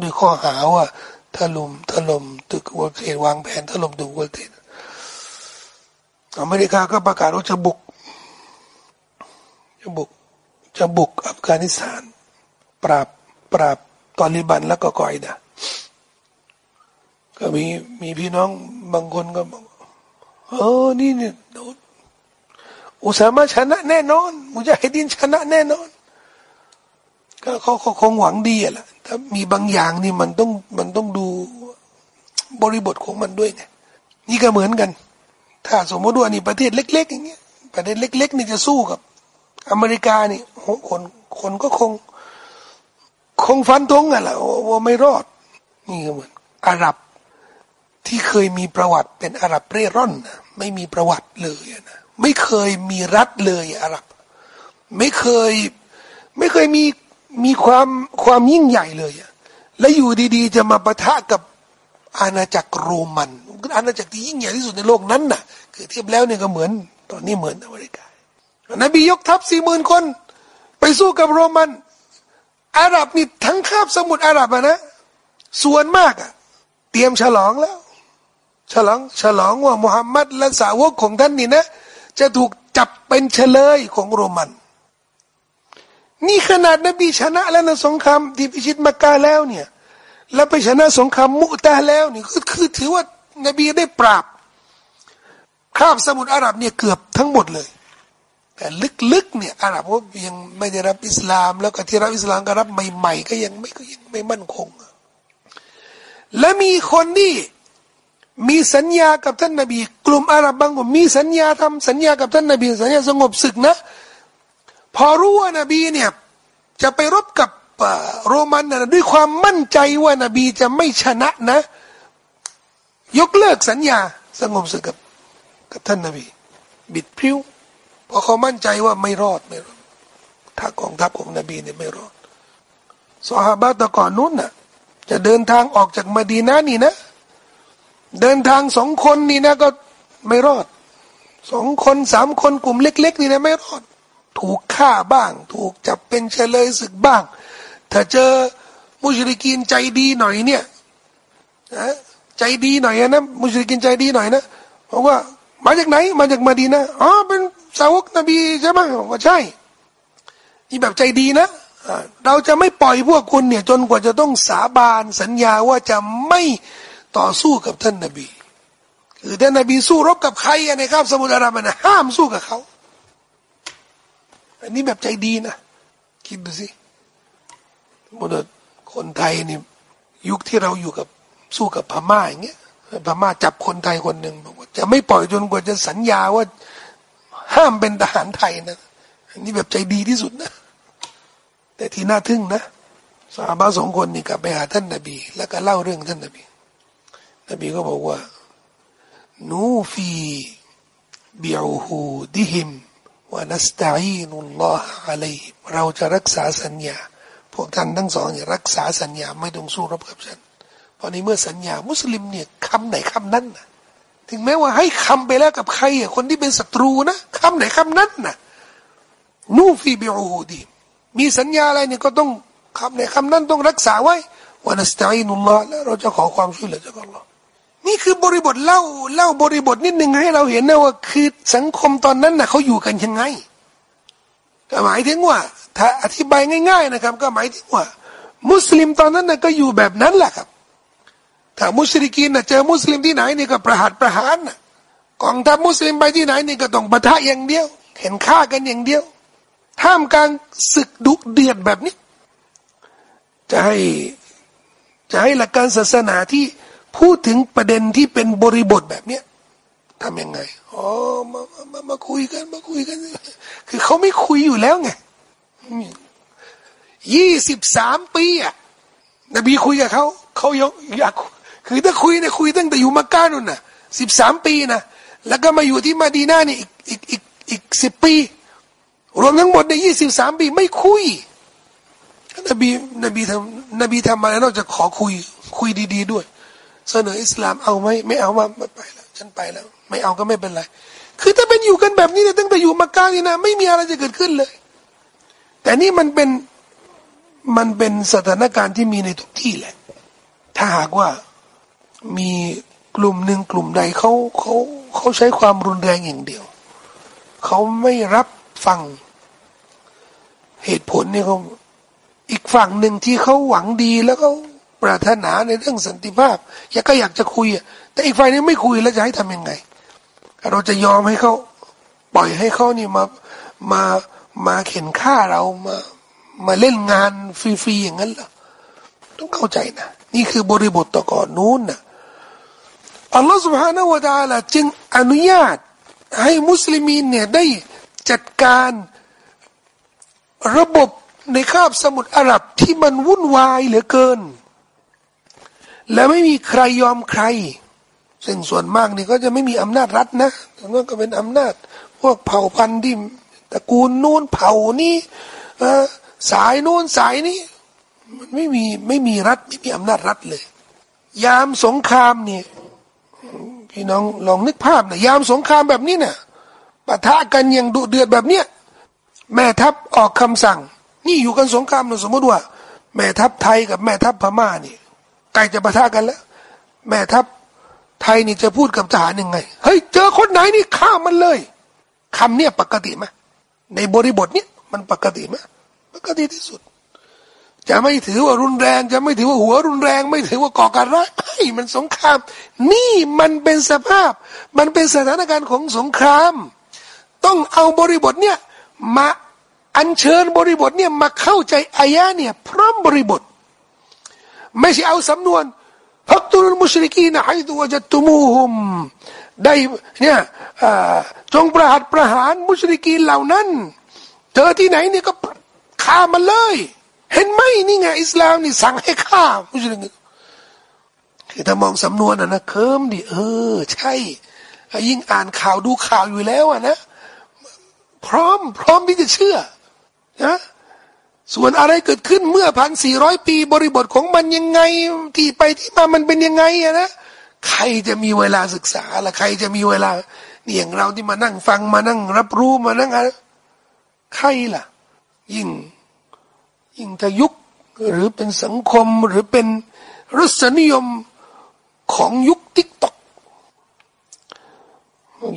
A: ด้วยข้อหาว่า ถล่มถล่มตึกวอลเทรวางแผนถล่มตึกวอลเทรอเมริกาก็ประกาศว่าจะบุก จะบุก จะบุกอัฟกานิสถาน ปราบปราบตอลิบันแล้วก็กอยดะก็มีมีพี่น้องบางคนก็บอกเออนี่เนี่ยอุสามาชนะแน่นอน มุจาฮิดินชนะแน่นอน ก็เขาเขาคงหวังดีแหละถ้ามีบางอย่างนี่มันต้องมันต้องดูบริบทของมันด้วยไงนี่ก็เหมือนกัน ถ้าสมมติว่านี่ประเทศเล็ก ๆ อย่างเงี้ยประเทศเล็ก ๆ นี่จะสู้กับ อเมริกานี่คนคนก็คง คงฟันธงอะแหละว่าไม่รอด นี่ก็เหมือนอาหรับที่เคยมีประวัติเป็นอาหรับเร่ร่อนนะไม่มีประวัติเลยนะไม่เคยมีรัฐเลยอาหรับ ไม่เคย ไม่เคยมี มีความความยิ่งใหญ่เลยอะและอยู่ดีๆ จะมาปะทะกับอาณาจักรโรมันอาณาจักรที่ยิ่งใหญ่ที่สุดในโลกนั้นน่ะ คือเทียบแล้วเนี่ยก็เหมือน ตอนนี้เหมือนอเมริกานบียกทัพสี่หมื่นคน ไปสู้กับโรมัน อาหรับนี่ทั้งคาบสมุทรอาหรับะนะ ส่วนมากอะเตรียมฉลองแล้ว ฉลองฉลองว่ามุฮัมมัดและสาวกของท่านนี่นะ จะถูกจับเป็นเฉลยของโรมัน นี่ขนาดนบีชนะแล้วนะสงครามที่พิชิตมักกะแล้วเนี่ย แล้วไปชนะสงครามมุตาแล้วนี่ก็คือถือว่านบีได้ปราบคาบสมุทรอาหรับเนี่ยเกือบทั้งหมดเลย แต่ลึกๆเนี่ยอาหรับก็ยังไม่ได้รับอิสลาม แล้วก็ที่รับอิสลามก็รับใหม่ ๆ ก็ยังไม่ก็ยังไม่มั่นคง และมีคนที่มีสัญญากับท่านนบี กลุ่มอาหรับบางกลุ่มมีสัญญาทำสัญญากับท่านนบีสัญญาสงบศึกนะ พอรู้ว่านบีเนี่ยจะไปรบกับโรมันนะด้วยความมั่นใจว่านบีจะไม่ชนะนะ ยกเลิกสัญญาสงบศึกกับกับท่านนบี บิดพิ้วเพราะเขามั่นใจว่าไม่รอดไม่รอดถ้ากองทัพของนบีเนี่ยไม่รอดสหาบะตะก่อนนู้นน่ะ จะเดินทางออกจากมาดีนานี่นะ เดินทางสองคนนี่นะก็ไม่รอดสองคนสามคนกลุ่มเล็ก ๆ นี่นะไม่รอด ถูกฆ่าบ้าง ถูกจับเป็นเฉลยศึกบ้าง ถ้าเจอมุชริกีนใจดีหน่อยเนี่ยใจดีหน่อยนะมุชริกีนใจดีหน่อยนะเพราะว่ามาจากไหน มาจากมาดีนะอ๋อเป็นสาวกนบีใช่ไหมว่าใช่นี่แบบใจดีนะเราจะไม่ปล่อยพวกคุณเนี่ยจนกว่าจะต้องสาบานสัญญาว่าจะไม่ต่อสู้กับท่านนบี คือท่านนบีสู้รบกับใครในคาบสมุทรอาหรับนะห้ามสู้กับเขา อันนี้แบบใจดีนะคิดดูสิมดคนไทยนี่ยุคที่เราอยู่กับสู้กับพม่าอย่างเงี้ยพม่าจับคนไทยคนหนึ่งบอกว่าจะไม่ปล่อยจนกว่าจะสัญญาว่า ห้ามเป็นทหารไทยนะอันนี้แบบใจดีที่สุดนะ แต่ที่น่าทึ่งนะสาบาสองคนนี่กลับไปหาท่านนบี แล้วก็เล่าเรื่องท่านนบี นบีก็บอกว่า นูฟีบิอูฮูดิฮิม วานัสตัยนุลลอฮ์อะลัยเราจะรักษาสัญญา พวกท่านทั้งสองเนี่ยรักษาสัญญาไม่ต้องสู้รบกับฉัน เพราะในเมื่อสัญญามุสลิมเนี่ยคำไหนคำนั้นนะถึงแม้ว่าให้คำไปแล้วกับใครอะคนที่เป็นศัตรูนะคำไหนคำนั้นนะนูฟีบิอูดีมีสัญญาอะไรเนี่ยก็ต้องคำไหนคำนั้นต้องรักษาไว้วานัสตัยนุลลอฮ์แล้วเราจะขอความช่วยเหลือจากอัลลอฮ์ นี่คือบริบทเล่าเล่าบริบทนิดหนึ่งให้เราเห็นนะว่าคือสังคมตอนนั้นนะเขาอยู่กันยังไง ก็หมายถึงว่า ถ้าอธิบายง่าย ๆนะครับ ก็หมายถึงว่า มุสลิมตอนนั้นนะก็อยู่แบบนั้นแหละครับ ถ้ามุสลิกินนะเจอมุสลิมที่ไหนนี่ก็ประหัตประหารนะกองทัพมุสลิมไปที่ไหนนี่ก็ต้องปะทะอย่างเดียว เห็นฆ่ากันอย่างเดียวท่ามกลางศึกดุเดือดแบบนี้ จะให้จะให้หลักการศาสนาที่ พูดถึงประเด็นที่เป็นบริบทแบบเนี้ยทำยังไงอ๋อมามามาคุยกัน มาคุยกัน คือเขาไม่คุยอยู่แล้วไงยี่สิบสามปีอะนบีคุยกับเขาเขายกอยากคือถ้าคุยเนี่ยคุยตั้งแต่อยู่มักกะนู่นน่ะสิบสามปีนะแล้วก็มาอยู่ที่มาดีนานี่อีกอีกอีกอีกสิบปี รวมทั้งหมดในยี่สิบสามปี ไม่คุย นบีนบีทำนบีทำอะไรนอกจากขอคุย คุยดี ๆด้วย เสนออิสลามเอาไหมไม่เอามาไม่ไปแล้วฉันไปแล้ว ไม่เอาก็ไม่เป็นไร คือถ้าเป็นอยู่กันแบบนี้เนี่ยตั้งแต่อยู่มักกะนี่นะไม่มีอะไรจะเกิดขึ้นเลย แต่นี่มันเป็นมันเป็นสถานการณ์ที่มีในทุกที่แหละ ถ้าหากว่ามีกลุ่มหนึ่งกลุ่มใดเขาเขาเขาใช้ความรุนแรงอย่างเดียว เขาไม่รับฟังเหตุผลเนี่ยเขาอีกฝั่งหนึ่งที่เขาหวังดีแล้วก็ ปรารถนาในเรื่องสันติภาพอยากก็อยากจะคุยแต่อีกฝ่ายนี้ไม่คุยแล้วจะให้ทำยังไง เราจะยอมให้เขาปล่อยให้เขานี่มามามาเข็นฆ่าเรามามาเล่นงานฟรีๆอย่างนั้นเหรอต้องเข้าใจนะนี่คือบริบทต่อก่อนนู้นนะอัลลอฮฺ سبحانه และ تعالى จึงอนุญาตให้มุสลิมีนเนี่ยได้จัดการระบบในคาบสมุทรอาหรับที่มันวุ่นวายเหลือเกิน และไม่มีใครยอมใคร ซึ่งส่วนมากนี่ก็จะไม่มีอำนาจรัฐนะส่วนมากก็เป็นอำนาจ พวกเผ่าพันธุ์ที่ตระกูลนู้นเผ่านี้สายนู้นสายนี้ มันไม่มีไม่มีรัฐไม่มีอำนาจรัฐเลย ยามสงครามนี่พี่น้องลองนึกภาพนะยามสงครามแบบนี้เนี่ยปะทะกันอย่างดุเดือดแบบเนี้ยแม่ทัพออกคำสั่ง นี่อยู่กันสงครามนะสมมติว่า แม่ทัพไทยกับแม่ทัพพม่านี่ ใกล้จะปะทะกันแล้ว แม่ทัพไทยนี่จะพูดกับทหารยังไง เฮ้ย เจอคนไหนนี่ฆ่ามันเลยคำเนี้ยปกติไหมในบริบทเนี้ยมันปกติไหมปกติที่สุด จะไม่ถือว่ารุนแรง จะไม่ถือว่าหัวรุนแรง ไม่ถือว่าก่อการร้ายไอ้มันสงคราม นี่มันเป็นสภาพ มันเป็นสถานการณ์ของสงคราม ต้องเอาบริบทเนี่ยมาอัญเชิญบริบทเนี่ยมาเข้าใจอายะเนี่ยพร้อมบริบท ไม่ใช่เอาสำนวนพักตุลมุชริกีนะให้ตัวจัตุมูฮุมได้เนี่ยจงประหัตประหารมุชริกีเหล่านั้น เจอที่ไหนเนี่ยก็ฆ่ามันเลย เห็นไหมนี่ไงอิสลามนี่สั่งให้ฆ่ามุชริกีคือถ้ามองสำนวนนะนะเคิมดิเออ ใช่ ยิ่งอ่านข่าวดูข่าวอยู่แล้วอะนะ พร้อม พร้อมที่จะเชื่อนะ ส่วนอะไรเกิดขึ้นเมื่อพันสี่ร้อยปี บริบทของมันยังไง ที่ไปที่มามันเป็นยังไงอะนะใครจะมีเวลาศึกษาละใครจะมีเวลาเนี่อย่างเราที่มานั่งฟังมานั่ง รับรู้มานั่งอะไรใครล่ะ ยิ่ง ยิ่งถ้ายุคหรือเป็นสังคมหรือเป็นรสนิยมของยุคทิกต็อก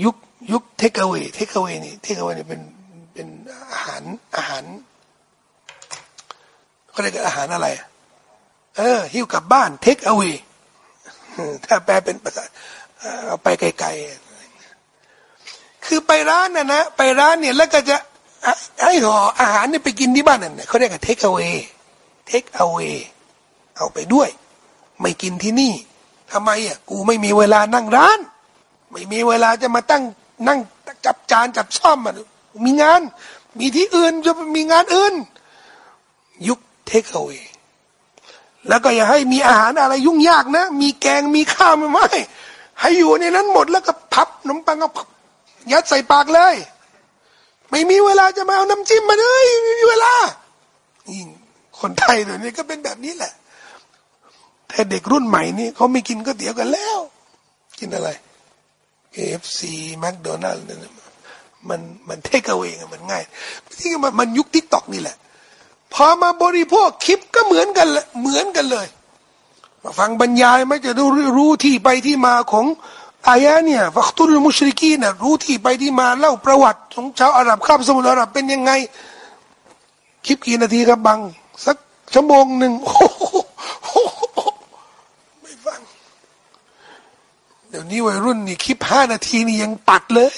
A: ยุคยุคเทคเอาไว้เทคเอาไว้นี่เทคเอาไว้นี่เป็นเป็นอาหารอาหาร เขาเรียกอาหารอะไร เออ หิ้วกลับบ้านเทคเอาไว้ถ้าแปลเป็นภาษาเอาไปไกลๆคือไปร้านนะนะไปร้านเนี่ยแล้วก็จะให้ห่ออาหารเนี่ยไปกินที่บ้านนั่นเขาเรียกว่าเทคเอาไว้เทคเอาไว้เอาไปด้วย ไม่กินที่นี่ทำไมอะกูไม่มีเวลานั่งร้าน ไม่มีเวลาจะมาตั้งนั่งจับจานจับซ่อมอะมีงาน มีที่อื่นจะมีงานอื่น ยุค เทคเอาไว้แล้วก็อย่าให้มีอาหารอะไรยุ่งยากนะ มีแกงมีข้าวไม่ไม่ให้อยู่ในนั้นหมดแล้วก็พับขนมปังก็ยัดใส่ปากเลย ไม่มีเวลาจะมาเอาน้ำจิ้มมาเลยไม่มีเวลายิ่งคนไทยเดี๋ยวนี้ก็เป็นแบบนี้แหละ แต่เด็กรุ่นใหม่นี่เขาไม่กินก๋วยเตี๋ยวกันแล้ว กินอะไร KFC McDonald's เนี่ยมันมัน take away เองมันง่ายที่มันมันยุค TikTok นี่แหละ พอมาบริโภคคลิปก็เหมือนกันเหมือนกันเลย มาฟังบรรยายไม่จะรู้รู้ที่ไปที่มาของอายะเนี่ยفاقتلوا المشركين รู้ที่ไปที่มาเล่าประวัติของชาวอาหรับคาบสมุทรอาหรับเป็นยังไง คลิปกี่นาทีครับบัง สักชั่วโมงหนึ่งโอ้ไม่ฟัง เดี๋ยวนี้วัยรุ่นนี่คลิปห้านาทีนี่ยังปัดเลย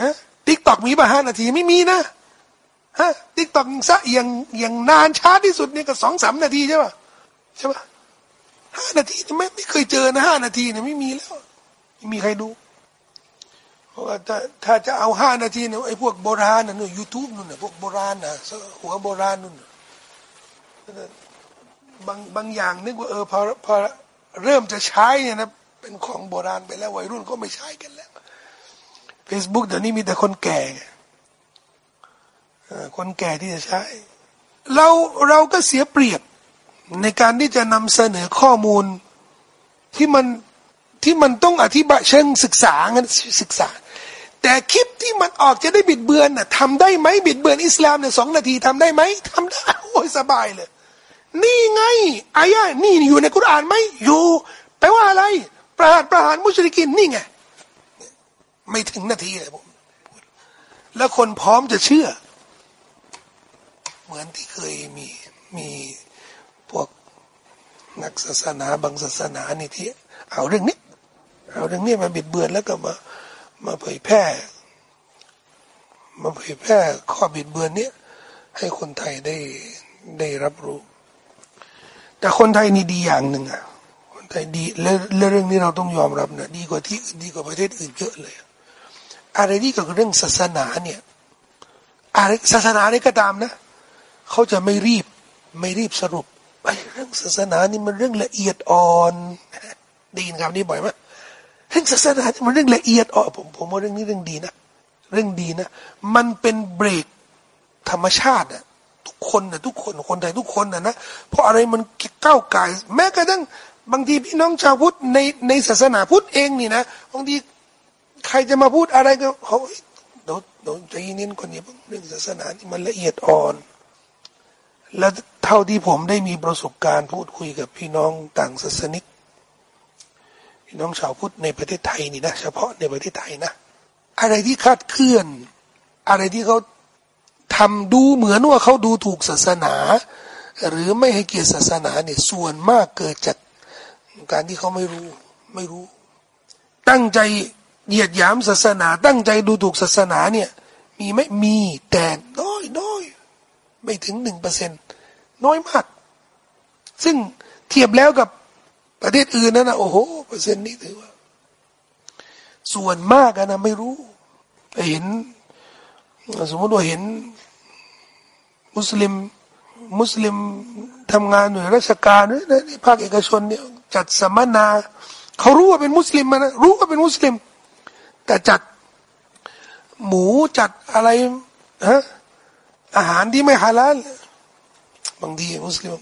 A: ฮะ TikTok มีป่ะห้านาทีไม่มีนะ ฮะ TikTok ซะอย่างอย่างนานช้าที่สุดนี่ก็สองสามนาทีใช่ป่ะใช่ป่ะห้านาทีไม่ไม่เคยเจอนะห้านาทีเนี่ยไม่มีแล้วไม่มีใครดูเพราะว่าถ้าถ้าจะเอาห้านาทีเนี่ยไอ้พวกโบราณน่ะนู่นยูทูบนู่นน่ะพวกโบราณน่ะหัวโบราณนู่นบางบางอย่างนึกว่าเออพอพอเริ่มจะใช้เนี่ยนะเป็นของโบราณไปแล้ววัยรุ่นก็ไม่ใช้กันแล้วเฟซบุ๊กเดี๋ยวนี้มีแต่คนแก่ คนแก่ที่จะใช้ เราเราก็เสียเปรียบในการที่จะนำเสนอข้อมูลที่มันที่มันต้องอธิบายเชิงศึกษาเงินศึกษา แต่คลิปที่มันออกจะได้บิดเบือนน่ะทำได้ไหมบิดเบือนอิสลามเนี่ยสองนาทีทำได้ไหมทำได้โอ้ยสบายเลย นี่ไงอายะนี่อยู่ในกุรอานไหมอยู่แปลว่าอะไร ประหารประหารมุชริกินนี่ไง ไม่ถึงนาทีเลยผมแล้วคนพร้อมจะเชื่อ เหมือนที่เคยมีมีพวกนักศาสนาบางศาสนานี่ที่เอาเรื่องนี้เอาเรื่องนี้มาบิดเบือนแล้วก็มามาเผยแพร่มาเผยแพร่ข้อบิดเบือนนี้ให้คนไทยได้ได้รับรู้ แต่คนไทยนี่ดีอย่างหนึ่งอะคนไทยดีและเรื่องนี้เราต้องยอมรับนะดีกว่าที่อื่นดีกว่าประเทศอื่นเยอะเลย อะไรที่เกี่ยวกับเรื่องศาสนาเนี่ยอะไรศาสนาอะไรก็ตามนะ เขาจะไม่รีบ ไม่รีบสรุปไอ้เรื่องศาสนานี่มันเรื่องละเอียดอ่อนได้ยินคำนี้บ่อยไหมเรื่องศาสนามันเรื่องละเอียดอ่อนผมผมว่าเรื่องนี้เรื่องดีนะเรื่องดีนะ มันเป็นเบรกธรรมชาติอะทุกคนนะทุกคนคนไทยทุกคนนะนะเพราะอะไรมันก้าวไกลแม้กระทั่งบางทีพี่น้องชาวพุทธในในศาสนาพุทธเองนี่นะบางทีใครจะมาพูดอะไรก็เขาเดี๋ยวเดี๋ยวใจเย็นคนนี้เรื่องศาสนานี่มันละเอียดอ่อน และเท่าที่ผมได้มีประสบการณ์พูดคุยกับพี่น้องต่างศาสนิก พี่น้องชาวพุทธในประเทศไทยนี่นะเฉพาะในประเทศไทยนะ อะไรที่คาดเคลื่อน อะไรที่เขาทำดูเหมือนว่าเขาดูถูกศาสนา หรือไม่ให้เกียรติศาสนาเนี่ยส่วนมากเกิดจากการที่เขาไม่รู้ไม่รู้ ตั้งใจเหยียดหยามศาสนา ตั้งใจดูถูกศาสนาเนี่ย มีไหมมีแต่น้อยน้อยไม่ถึงหนึ่งเปอร์เซ็นต น้อยมาก ซึ่งเทียบแล้วกับประเทศอื่นนั่นนะโอ้โหเปอร์เซ็นต์นี้ถือว่า ส่วนมากนะไม่รู้แต่เห็น สมมติว่าเห็น มุสลิมมุสลิมทำงานหน่วยราชการในภาคเอกชนเนี่ยจัดสัมมนาเขารู้ว่าเป็นมุสลิมมานะรู้ว่าเป็นมุสลิม แต่จัดหมูจัดอะไรฮะอาหารที่ไม่ฮาลาล บางทีมุสลิม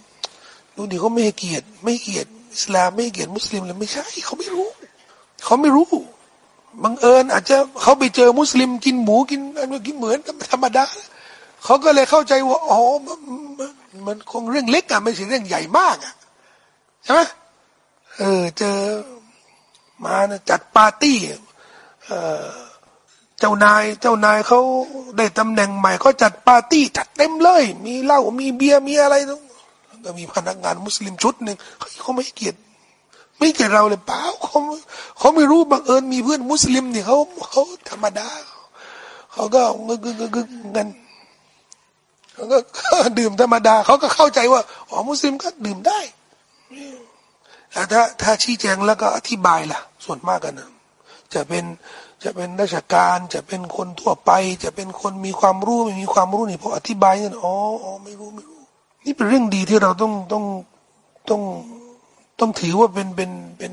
A: ดูดิเขาไม่ให้เกียรติไม่เกียรติอิสลามไม่เกียรติมุสลิมเลยไม่ใช่เขาไม่รู้เขาไม่รู้บังเอิญอาจจะเขาไปเจอมุสลิมกินหมูกินอะไรกินเหมือนกันธรรมดาเขาก็เลยเข้าใจว่าอ๋อมันคงเรื่องเล็กอะไม่ใช่เรื่องใหญ่มากอะใช่ไหมเออเจอมานะจัดปาร์ตี้เออ เจ้านายเจ้านายเขาได้ตำแหน่งใหม่เขาจัดปาร์ตี้จัดเต็มเลย มีเหล้ามีเบียร์มีอะไรต้องก็มีพนักงานมุสลิมชุดหนึ่งเขาไม่เกียดไม่เกียดเราเลยเปล่าเขาเขาไม่รู้บังเอิญมีเพื่อนมุสลิมเนี่ยเขาเขาธรรมดาเขาก็เงินเงินเงินเขาก็ดื่มธรรมดาเขาก็เข้าใจว่าอ๋อมุสลิมก็ดื่มได้แต่ถ้าถ้าชี้แจงแล้วก็อธิบายล่ะ ส่วนมากกันนะจะเป็น จะเป็นราชการจะเป็นคนทั่วไป จะเป็นคนมีความรู้ไม่มีความรู้นี่พออธิบายเนี่ยอ๋อไม่รู้ไม่รู้ นี่เป็นเรื่องดีที่เราต้องต้องต้องต้องถือว่าเป็นเป็นเป็น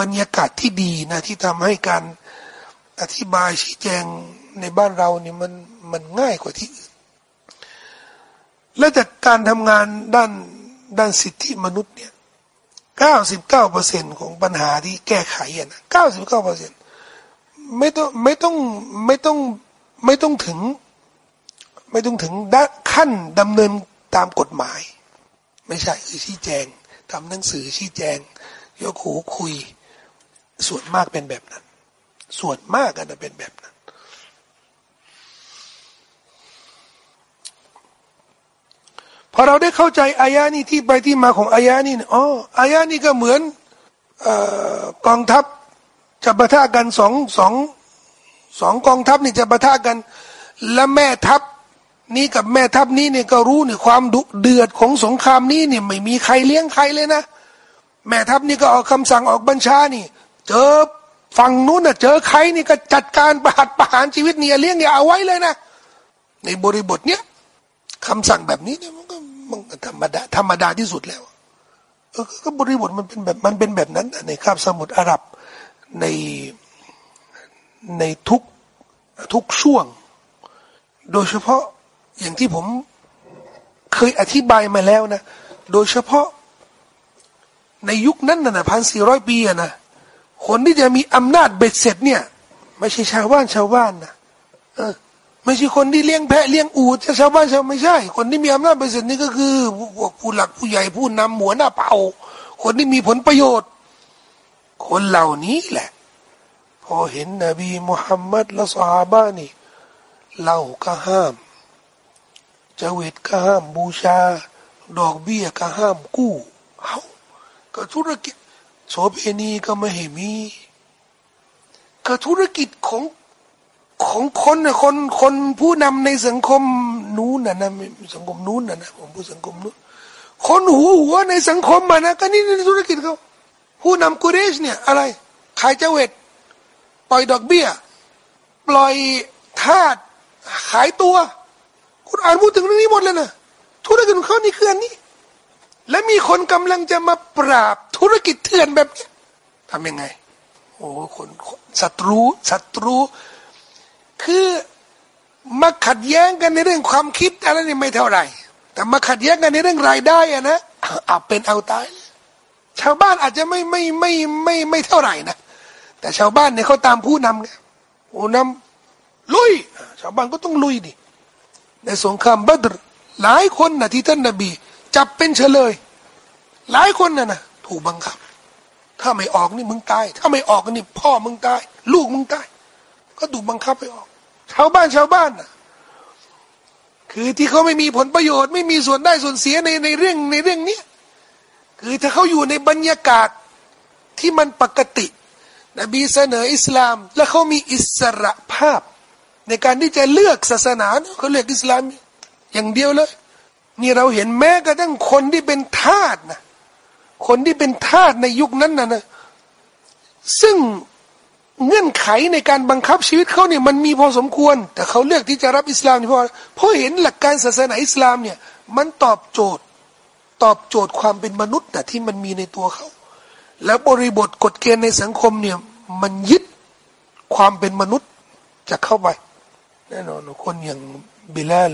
A: บรรยากาศที่ดีนะที่ทำให้การอธิบายชี้แจงในบ้านเราเนี่ยมันมันง่ายกว่าที่อื่นและจากการทำงานด้านด้านสิทธิมนุษย์เนี่ยเก้าสิบเก้าเปอร์เซ็นของปัญหาที่แก้ไขอะนะเก้าสิบเก้าเปอร์เซ็น ไม่ต้องไม่ต้องไม่ต้องไม่ต้องถึง ไม่ต้องถึงด้านขั้นดำเนินตามกฎหมาย ไม่ใช่คือชี้แจงทำหนังสือชี้แจง ยกหูคุย ส่วนมากเป็นแบบนั้น ส่วนมากกันจะเป็นแบบนั้น พอเราได้เข้าใจอายานี่ที่ไปที่มาของอายานี่อ๋ออายานี่ก็เหมือนกองทัพ จะประทะกันสองสองสองกองทัพนี่จะประทะกัน และแม่ทัพนี้กับแม่ทัพนี้เนี่ยก็รู้เนี่ยความดุเดือดของสงครามนี้เนี่ยไม่มีใครเลี้ยงใครเลยนะ แม่ทัพนี่ก็ออกคำสั่งออกบัญชานี่ เจอฝั่งนู้นน่ะเจอใครนี่ก็จัดการประหัตประหารชีวิตเนี่ยเลี้ยงเนี่ยเอาไว้เลยนะ ในบริบทเนี้ยคำสั่งแบบนี้เนี่ยมันก็มันธรรมดาธรรมดาที่สุดแล้วเออก็บริบทมันเป็นแบบมันเป็นแบบนั้นในคาบสมุทรอาหรับ ในในทุกทุกช่วง โดยเฉพาะอย่างที่ผมเคยอธิบายมาแล้วนะ โดยเฉพาะในยุคนั้นนะพันสี่ร้อยปีอะนะคนที่จะมีอำนาจเบ็ดเสร็จเนี่ย ไม่ใช่ชาวบ้านชาวบ้านนะเออไม่ใช่คนที่เลี้ยงแพะเลี้ยงอูจะชาวบ้านชาวไม่ใช่ คนที่มีอำนาจเบ็ดเสร็จนี่ก็คือพวกผู้หลักผู้ใหญ่ผู้นำหัวหน้าเผ่า คนที่มีผลประโยชน์ คนเหล่านี้แหละ พอเห็นนบีมุฮัมมัดและสฮาบานี่เล่าก็ห้ามจเวตก็ห้ามบูชา ดอกเบี้ยก็ห้ามกู้เอาก็ธุรกิจโสเภณีก็ไม่ให้มีก็ธุรกิจของของคนนะคนคนผู้นำในสังคมนู้นนะนะสังคมนู้นนะนะผมพูดสังคมนู้นคนหัวหัวในสังคมมานะก็นี่ในธุรกิจเขา ผู้นำกุเรชเนี่ยอะไร ขายเจเวตปล่อยดอกเบี้ย ปล่อยทาสขายตัว คุณอ่านพูดถึงเรื่องนี้หมดเลยนะธุรกิจของเขานี่คืออันนี้ และมีคนกำลังจะมาปราบธุรกิจเถื่อนแบบนี้ทำยังไง โอ้คนศัตรูศัตรู คือมาขัดแย้งกันในเรื่องความคิดอะไรนี่ไม่เท่าไหร่ แต่มาขัดแย้งกันในเรื่องรายได้อะนะเอาเป็นเอาตาย ชาวบ้านอาจจะไม่ไม่ไม่ไม่ไม่เท่าไหร่นะแต่ชาวบ้านเนี่ยเขาตามผู้นำไงผู้นำลุย ชาวบ้านก็ต้องลุยดิในสงครามบัตรหลายคนนะที่ท่านนบี จับเป็นเฉลย หลายคนนะนะถูกบังคับ ถ้าไม่ออกนี่มึงตาย ถ้าไม่ออกนี่พ่อมึงตาย ลูกมึงตาย ก็ถูกบังคับให้ออก ชาวบ้านชาวบ้านนะคือที่เขาไม่มีผลประโยชน์ ไม่มีส่วนได้ส่วนเสียในในเรื่องในเรื่องนี้ คือถ้าเขาอยู่ในบรรยากาศที่มันปกติ นบีเสนออิสลาม และเขามีอิสระภาพ ในการที่จะเลือกศาสนาเขาเลือกอิสลาม อย่างเดียวเลยนี่เราเห็นแม้กระทั่งคนที่เป็นทาสนะคนที่เป็นทาสในยุคนั้นนะนะซึ่งเงื่อนไขในการบังคับชีวิตเขาเนี่ยมันมีพอสมควร แต่เขาเลือกที่จะรับอิสลามเพราะเพราะเห็นหลักการศาสนาอิสลามเนี่ยมันตอบโจทย์ ตอบโจทย์ความเป็นมนุษย์แต่ที่มันมีในตัวเขา แล้วบริบทกฎเกณฑ์ในสังคมเนี่ย มันยึดความเป็นมนุษย์จะเข้าไปแน่นอนคนอย่างบิลล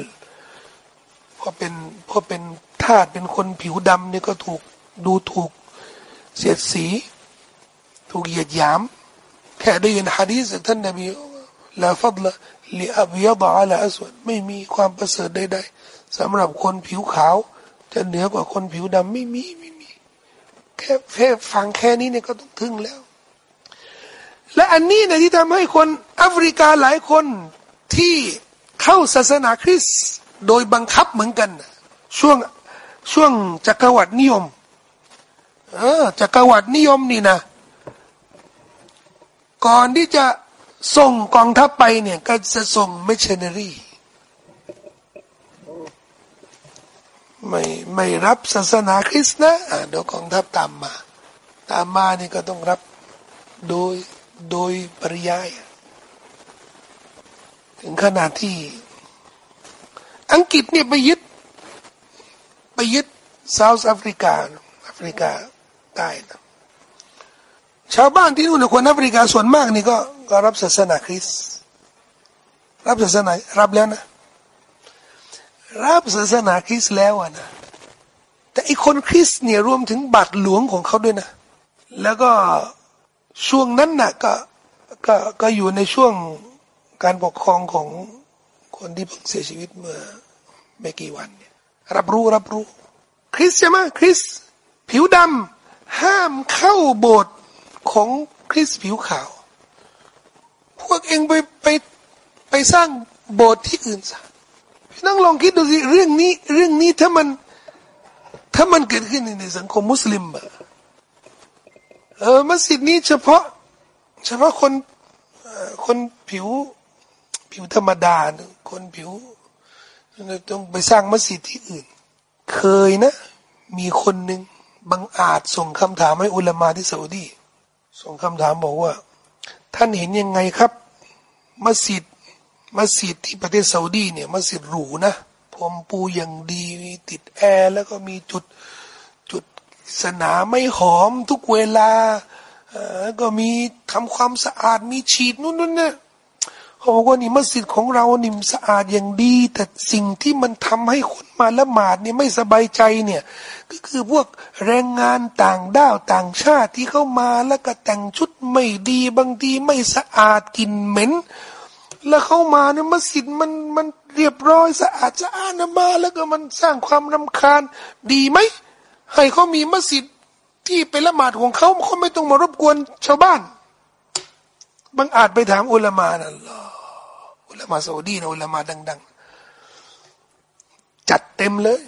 A: พอเป็นพอเป็นทาสเป็นคนผิวดำเนี่ยก็ถูกดูถูกเสียดสี ถูกเหยียดหยาม แค่ได้ยินฮะดีษท่านนบีลาฟัดละลิอับยดอาลาอัสวดไม่มีความประเสริฐใดๆสำหรับคนผิวขาว จะเหนือกว่าคนผิวดำไม่มีไม่มีแค่แค่ฟังแค่นี้เนี่ยก็ต้องทึ่งแล้ว และอันนี้เนี่ยที่ทำให้คนแอฟริกาหลายคนที่เข้าศาสนาคริสต์โดยบังคับเหมือนกัน ช่วงช่วงจักรวรรดินิยม เออจักรวรรดินิยมนี่นะ ก่อนที่จะส่งกองทัพไปเนี่ย ก็จะส่งมิชชันนารี ไม่ไม่รับศาสนาคริสต์นะเดี๋ยวกองทัพตามมา ตามมานี่ก็ต้องรับโดยโดยปริยาย ถึงขนาดที่ อังกฤษเนี่ยไปยึด ไปยึด South Africa แอฟริกาใต้นะชาวบ้านที่นู่นคนแอฟริกาส่วนมากนี่ก็ก็รับศาสนาคริสต์รับศาสนารับแล้วนะ รับศาสนาคริสต์แล้วนะแต่อีกคนคริสต์เนี่ยรวมถึงบาทหลวงของเขาด้วยนะ แล้วก็ช่วงนั้นนะ่ะก็ก็ก็อยู่ในช่วงการปกครองของคนที่เพิ่งเสียชีวิตเมื่อไม่กี่วันเนี่ยรับรู้รับรู้ คริสใช่ไหมคริสผิวดำห้ามเข้าโบสถ์ของคริสผิวขาว พวกเองไปไปไปสร้างโบสถ์ที่อื่นซะ น้องลองคิดดูสิเรื่องนี้ เรื่องนี้ถ้ามันถ้ามันเกิดขึ้นในสังคมมุสลิมอะเออมัสยิดนี้เฉพาะ เฉพาะคนคนผิวผิวธรรมดา คนผิวต้องไปสร้างมัสยิดที่อื่น เคยนะ มีคนหนึ่งบังอาจส่งคำถามให้อุลามาที่ซาอุดีส่งคำถามบอกว่า ท่านเห็นยังไงครับ มัสยิด มัสยิดที่ประเทศซาอุดีเนี่ยมัสยิดหรูนะผมปูอย่างดีมีติดแอร์แล้วก็มีจุดจุดสนามไม่หอมทุกเวลาก็มีทำความสะอาดมีฉีดนู่นนั่นเนี่ยเขาบอกว่านี่มัสยิดของเรานี่สะอาดอย่างดี แต่สิ่งที่มันทำให้คนมาละหมาดเนี่ยไม่สบายใจเนี่ย ก็คือพวกแรงงานต่างด้าวต่างชาติที่เข้ามาแล้วก็แต่งชุดไม่ดีบางทีไม่สะอาดกลิ่นเหม็น แล้วเข้ามาเนี่ยมัสยิดมันมันเรียบร้อยสะอาดสะอาดนะมาแล้วก็มันสร้างความรำคาญดีไหมให้เขามีมัสยิดที่เป็นละหมาดของเขาเขาไม่ต้องมารบกวนชาวบ้านบางอาจไปถามอุลามานั่นหรออุลามาซาอุดีนะอุลามาดัง ๆ จัดเต็มเลย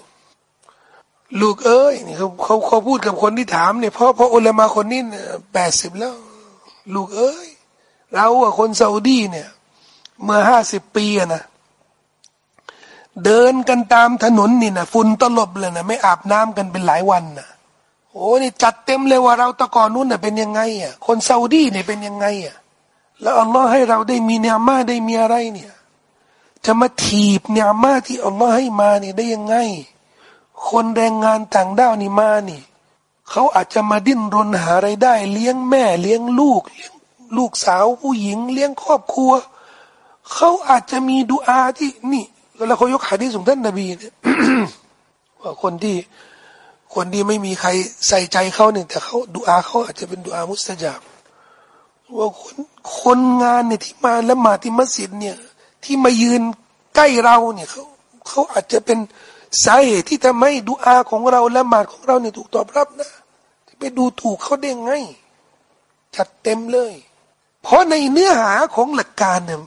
A: ลูกเอ้ยนี่เขาเขาเขาพูดกับคนที่ถามเนี่ยเพราะเพราะอุลามาคนนี้แปดสิบแล้ว ลูกเอ้ย เราอะคนซาอุดีเนี่ย เมื่อห้าสิบปีอะนะเดินกันตามถนนนี่นะฝุ่นตลบเลยนะไม่อาบน้ำกันเป็นหลายวันนะโอ้นี่จัดเต็มเลยว่าเราตะกอนนู้นเน่ะเป็นยังไงอะคนซาอุดีเนี่ยเป็นยังไงอะแล้วอัลลอฮ์ให้เราได้มีเนียมาได้มีอะไรเนี่ยจะมาถีบเนียมาที่อัลลอฮ์ให้มาเนี่ยได้ยังไง คนแรงงานต่างด้าวนี่มานี่เขาอาจจะมาดิ้นรนหาไรายได้ เลี้ยงแม่เลี้ยงลูกเลี้ยงลูกสาวผู้หญิงเลี้ยงครอบครัว เขาอาจจะมีดูอาที่นี่แล้วเขายกหะดีส่งท่านนบีเนี่ยว่าคนที่คนที่ไม่มีใครใส่ใจเขาเนี่ยแต่เขาดูอาเขาอาจจะเป็นดูอามุสตาจับว่าคนคนงานเนี่ยที่มาละหมาดที่มัสยิดเนี่ย ที่มายืนใกล้เราเนี่ยเขาเขาอาจจะเป็นสาเหตุที่ทำให้ดูอาของเราละหมาดของเราเนี่ยถูกตอบรับนะไปดูถูกเขาได้ไงจัดเต็มเลย เพราะในเนื้อหาของหลักการเนี่ย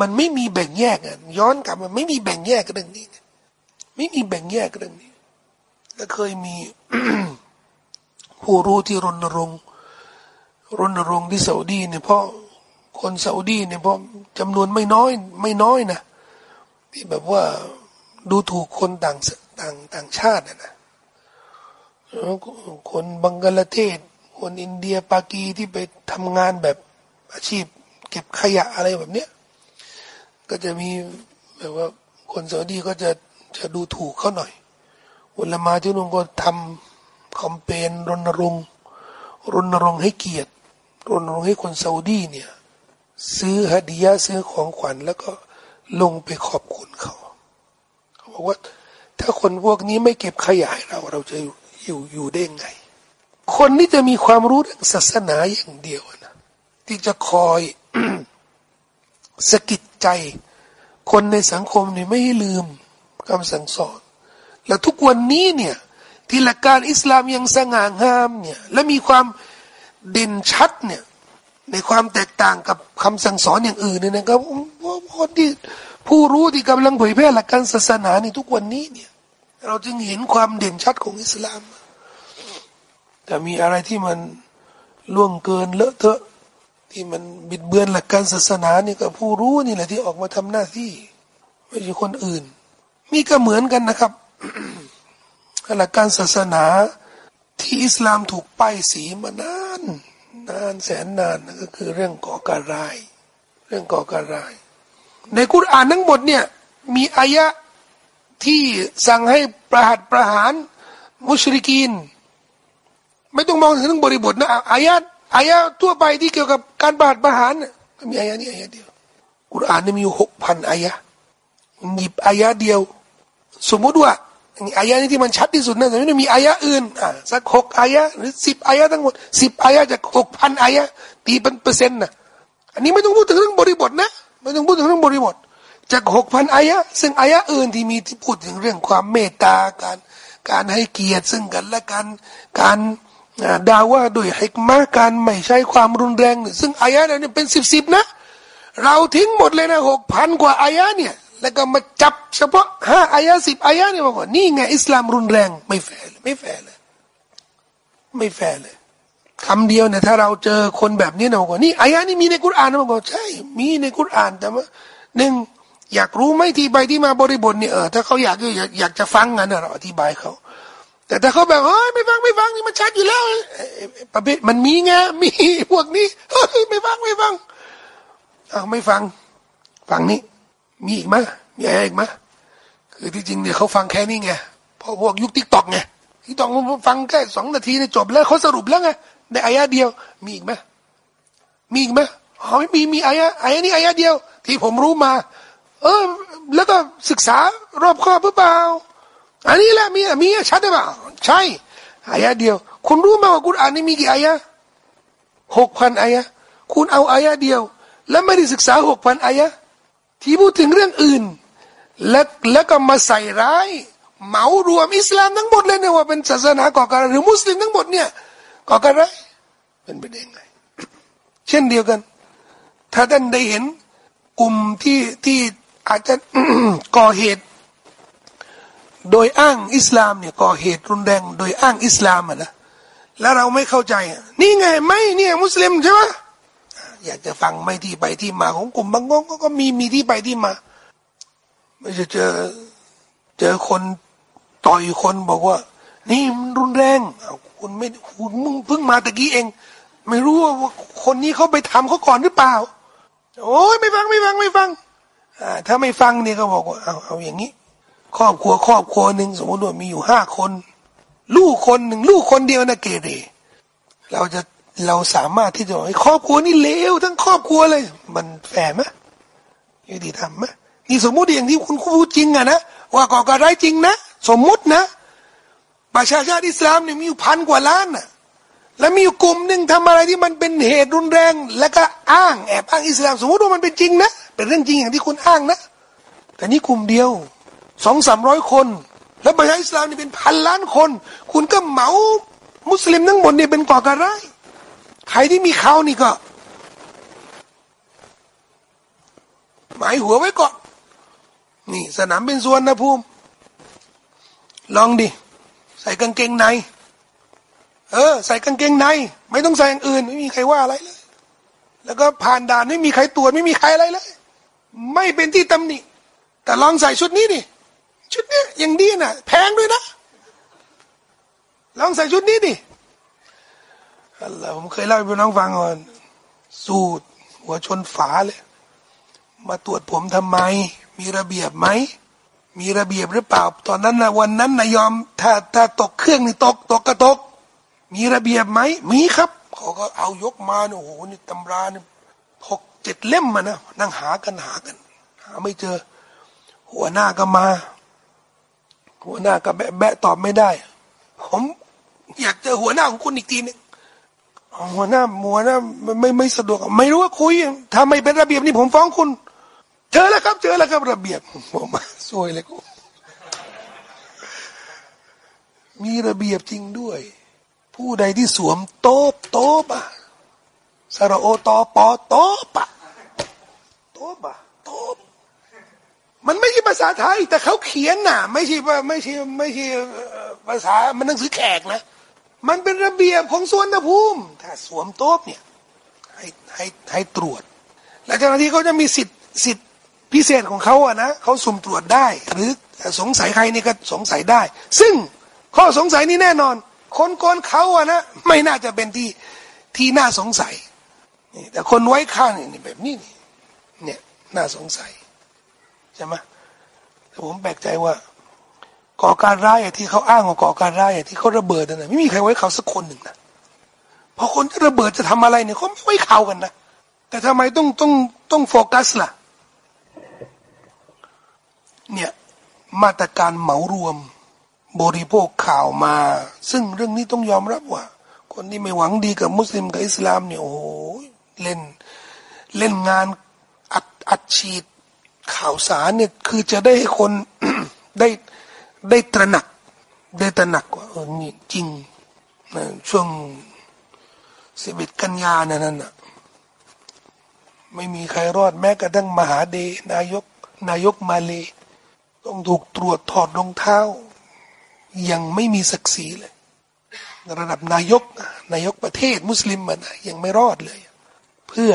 A: มันไม่มีแบ่งแยกอะย้อนกลับมันไม่มีแบ่งแยกเรื่องนี้ ไม่มีแบ่งแยกเรื่องนี้ และเคยมีผู้รู้ที่รณรงค์รณรงค์ที่ซาอุดีเนี่ยเพราะคนซาอุดีเนี่ยเพราะจำนวนไม่น้อย ไม่น้อยนะที่แบบว่าดูถูกคนต่างต่างต่างชาตินะคนบังกลาเทศ คนอินเดียปากีที่ไปทำงานแบบอาชีพ เก็บขยะอะไรแบบเนี้ย ก็จะมีแบบว่าคนซาอุดีก็จะจะดูถูกเขาหน่อยอุลามาที่นุ่งก็ทำคอมเปญรณรงค์รณรงค์ให้เกียรติรณรงค์ให้คนซาอุดีเนี่ยซื้อฮดียะซื้อของขวัญ แล้วก็ลงไปขอบคุณเขาเขาบอกว่า ถ้าคนพวกนี้ไม่เก็บขยะให้เราเราจะอยู่อยู่ได้ไง คนนี้จะมีความรู้เรื่องศาสนาอย่างเดียวนะที่จะคอยสกิด ใจ คนในสังคมเนี่ยไม่ลืมคำสั่งสอน และทุกวันนี้เนี่ยที่หลักการอิสลามยังสง่างามเนี่ยและมีความเด่นชัดเนี่ยในความแตกต่างกับคำสั่งสอนอย่างอื่นเนี่ยนะครับคนที่ผู้รู้ที่กำลังเผยแพร่หลักการศาสนาในทุกวันนี้เนี่ย เราจึงเห็นความเด่นชัดของอิสลาม แต่มีอะไรที่มันล่วงเกินเลอะเทอะ ที่มันบิดเบือนหลักการศาสนานี่ก็ผู้รู้นี่แหละที่ออกมาทำหน้าที่ ไม่ใช่คนอื่น นี่ก็เหมือนกันนะครับหลักการศาสนาที่อิสลามถูกป้ายสีมานานนานแสนนานนั่นก็คือเรื่องก่อการร้าย เรื่องก่อการร้าย ในกุรอานทั้งหมดเนี่ยมีอายะที่สั่งให้ประหัตประหารมุชริกีน ไม่ต้องมองถึงบริบทนะอายะ อายะทั่วไปที่เกี่ยวกับการประหัตประหารมีอายะนี้อายะเดียวกุรอานนี่มีอยู่หกพันอายะหยิบอายะเดียว สมมุติว่าอายะนี้ที่มันชัดที่สุดนะแต่ไม่ได้มีอายะอื่นอ่าสักหกอายะหรือสิบอายะทั้งหมดสิบอายะจากหกพันอายะตีเป็นเปอร์เซ็นต์นะอันนี้ไม่ต้องพูดถึงเรื่องบริบทนะไม่ต้องพูดถึงเรื่องบริบท จากหกพันอายะซึ่งอายะอื่นที่มีที่พูดถึงเรื่องความเมตตาการการให้เกียรติซึ่งกันและกันการ ด่าว่าด้วยฮิกมาการไม่ใช้ความรุนแรงซึ่งอายะนั้นเป็นสิบสิบนะ เราทิ้งหมดเลยนะหกพันกว่าอายะเนี่ย แล้วก็มาจับเฉพาะห้าอายะสิบอายะเนี่ยบอกว่านี่ไงอิสลามรุนแรงไม่แฟร์ไม่แฟร์เลย ไม่แฟร์เลยคำเดียวเนี่ยถ้าเราเจอคนแบบนี้นะบอกว่านี่อายะนี่มีในกุรอานนะบอกว่าใช่ มีในกุรอานแต่ว่าหนึ่งอยากรู้ไหมที่ไปที่มาบริบทเนี่ยเออถ้าเขาอยากอยากอยากจะฟังงั้นเราอธิบายเขา แต่ถ้าเขาแบบเฮ้ยไม่ฟังไม่ฟังนี่มันชัดอยู่แล้วประเภทมันมีไงมีพวกนี้เฮ้ยไม่ฟังไม่ฟังอ้าวไม่ฟัง ฟังนี้ มีอีกไหมมีอะไรอีกไหมคือที่จริงเนี่ยเขาฟังแค่นี้ไงเพราะพวกยุค TikTok ไง TikTok ฟังแค่สองนาทีเนี่ยจบแล้วเขาสรุปแล้วไงในอายะเดียว มีอีกไหมมีอีกไหมอ๋อไม่มีมีอายะอายะนี้อายะเดียว ที่ผมรู้มา เออ แล้วก็ศึกษารอบคอบหรือเปล่า อันนี้แหละมีมีชัดหรือเปล่าใช่อายะเดียว คุณรู้ไหมว่ากุรอานนี่มีกี่อายะหกพันอายะคุณเอาอายะเดียว แล้วไม่ได้ศึกษาหกพันอายะที่พูดถึงเรื่องอื่น และแล้วก็มาใส่ร้าย เหมารวมอิสลามทั้งหมดเลยเนี่ยว่าเป็นศาสนาก่อการหรือมุสลิมทั้งหมดเนี่ยก่อการร้ายเป็นไปได้ไง เช่นเดียวกัน ถ้าท่านได้เห็นกลุ่มที่ที่อาจจะก่อเหตุ โดยอ้างอิสลามเนี่ยก่อเหตุรุนแรง โดยอ้างอิสลามอะนะแล้วเราไม่เข้าใจ นี่ไงไม่เนี่ยมุสลิมใช่ไหมอยากจะฟังไม่ที่ไปที่มาของกลุ่มบางกงก็มีมีที่ไปที่มาไม่จะเจอเจอคนต่อยคนบอกว่า นี่มันรุนแรงคุณไม่คุณมึงเพิ่งมาตะกี้เอง ไม่รู้ว่าคนนี้เขาไปทำเขาก่อนหรือเปล่า โอ้ยไม่ฟังไม่ฟังไม่ฟังอ่าถ้าไม่ฟังเนี่ยก็บอกว่าเอาเอาอย่างนี้ ครอบครัวครอบครัวหนึ่งสมมติว่ามีอยู่ห้าคน ลูกคนหนึ่งลูกคนเดียวนะเกเรเราจะเราสามารถที่จะบอกครอบครัวนี่เลวทั้งครอบครัวเลย มันแฝงไหมยุติธรรมไหมนี่สมมุติอย่างที่คุณพูดจริงอะนะว่าก่อการร้ายจริงนะสมมุตินะประชาชาติอิสลามเนี่ยมีอยู่พันกว่าล้านน่ะแล้วมีอยู่กลุ่มหนึ่งทำอะไรที่มันเป็นเหตุรุนแรง แล้วก็อ้างแอบอ้างอิสลาม สมมติว่ามันเป็นจริงนะเป็นเรื่องจริงอย่างที่คุณอ้างนะ แต่นี่กลุ่มเดียว สองสามร้อยคน แล้วประชาอิสลามนี่เป็นพันล้านคน คุณก็เหมามุสลิมทั้งหมดนี่เป็นก่อการร้ายใครที่มีเขานี่ก็ หมายหัวไว้ก่อน นี่สนามเป็นส่วนนะภูมิ ลองดิ ใส่กางเกงใน เออ ใส่กางเกงใน ไม่ต้องใส่อย่างอื่น ไม่มีใครว่าอะไรเลย แล้วก็ผ่านด่านไม่มีใครตรวจไม่มีใครอะไรเลย ไม่เป็นที่ตำหนิแต่ลองใส่ชุดนี้ดิ ชุดนี้อย่างดีนะ่ะ แพงด้วยนะ ลองใส่ชุดนี้ดิอัลลอฮ์ผมเคยเล่าให้พี่น้องฟังก่อนสูดหัวชนฝาเลย มาตรวจผมทำไม มีระเบียบไหม มีระเบียบหรือเปล่า ตอนนั้นนะวันนั้นนะยอม ถ้าถ้าตกเครื่องนี่ตก ตกก็ตก มีระเบียบไหม มีครับ เขาก็เอายกมาเนี่ยโอ้โหนี่ตำราเนี่ยหกเจ็ดเล่มมานะนั่งหากันหากัน หาไม่เจอ หัวหน้าก็มา หัวหน้าก็แบะแบะตอบไม่ได้ ผมอยากเจอหัวหน้าของคุณอีกทีนึงหัวหน้าหัวหน้าไม่ไม่สะดวก ไม่รู้ว่าคุยถ้าไม่เป็นระเบียบนี่ผมฟ้องคุณ เจอแล้วครับ เจอแล้วครับระเบียบผมมาสวยเลยกูมีระเบียบจริงด้วย ผู้ใดที่สวมโต๊ะโต๊ะสระโอตอปอโต๊ะโต๊ะโต๊ะ มันไม่ใช่ภาษาไทย แต่เขาเขียนน่ะ ไม่ใช่ไม่ใช่ไม่ใช่ภาษามันหนังสือแขกนะ มันเป็นระเบียบของสวนภูมิ ถ้าสวมโต๊ะเนี่ยให้ให้ให้ตรวจ และเจ้าหน้าที่เขาจะมีสิทธิ์สิทธิ์พิเศษของเขาอะนะเขาสุ่มตรวจได้ หรือสงสัยใครนี่ก็สงสัยได้ ซึ่งข้อสงสัยนี้แน่นอน คนโกนเขาอะนะไม่น่าจะเป็นที่ที่น่าสงสัยแต่คนไว้ข้างนี่แบบนี้เนี่ยน่าสงสัย ใช่ไหมแต่ผมแปลกใจว่า ก่อการร้ายที่เขาอ้างว่าก่อการร้ายที่เขาระเบิดนะไม่มีใครไว้เขาสักคนหนึ่งนะพอคนจะระเบิดจะทำอะไรเนี่ยเขาไม่ไว้เขากันนะแต่ทำไมต้องต้องต้องโฟกัสล่ะ เนี่ยมาตรการเหมารวมบริโภคข่าวมา ซึ่งเรื่องนี้ต้องยอมรับว่า คนที่ไม่หวังดีกับมุสลิมกับอิสลามเนี่ยโอ้โหเล่นเล่นงานอัดอัดฉีด ข่าวสารเนี่ยคือจะได้ให้คนได้ได้ตระหนัก ได้ตระหนักว่าเออนี่จริงนะช่วงสิบเอ็ดกันยานั่นน่ะไม่มีใครรอดแม้กระทั่งมหาเดนายก นายกมาเลต้องถูกตรวจถอดรองเท้า ยังไม่มีศักดิ์ศรีเลย ระดับนายก นายกประเทศมุสลิมมันยังไม่รอดเลย เพื่อ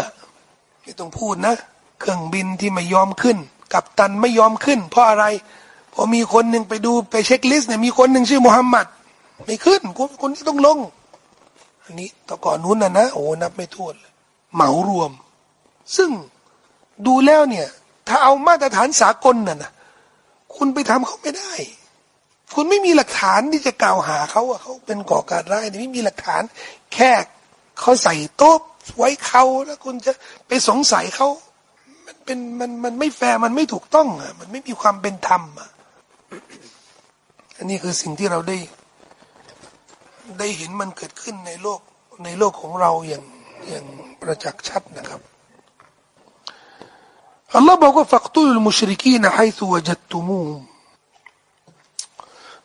A: ไม่ต้องพูดนะ เครื่องบินที่ไม่ยอมขึ้น กับตันไม่ยอมขึ้น เพราะอะไรพอมีคนหนึ่งไปดูไปเช็คลิสต์เนี่ยมีคนหนึ่งชื่อมุฮัมมัดไม่ขึ้นคนที่ต้องลง อันนี้ต่อก่อนนู้นนะนะโอ้นับไม่ถ้วนเลยเหมารวม ซึ่งดูแล้วเนี่ย ถ้าเอามาตรฐานสากลน่ะนะคุณไปทำเขาไม่ได้ คุณไม่มีหลักฐานที่จะกล่าวหาเขาว่าเขาเป็นก่อการร้ายไม่มีหลักฐาน แค่เขาใส่โต๊ะไว้เขาแล้วคุณจะไปสงสัยเขา เป็นมันมันไม่แฟร์มันไม่ถูกต้องอะมันไม่มีความเป็นธรรมอะอันนี้คือสิ่งที่เราได้ ได้เห็นมันเกิดขึ้นในโลกในโลกของเราอย่างอย่างประจักษ์ชัดนะครับอัลลอฮ์บอกว่าฟักตุลมุชริกีนให้ตัวจัตตุมู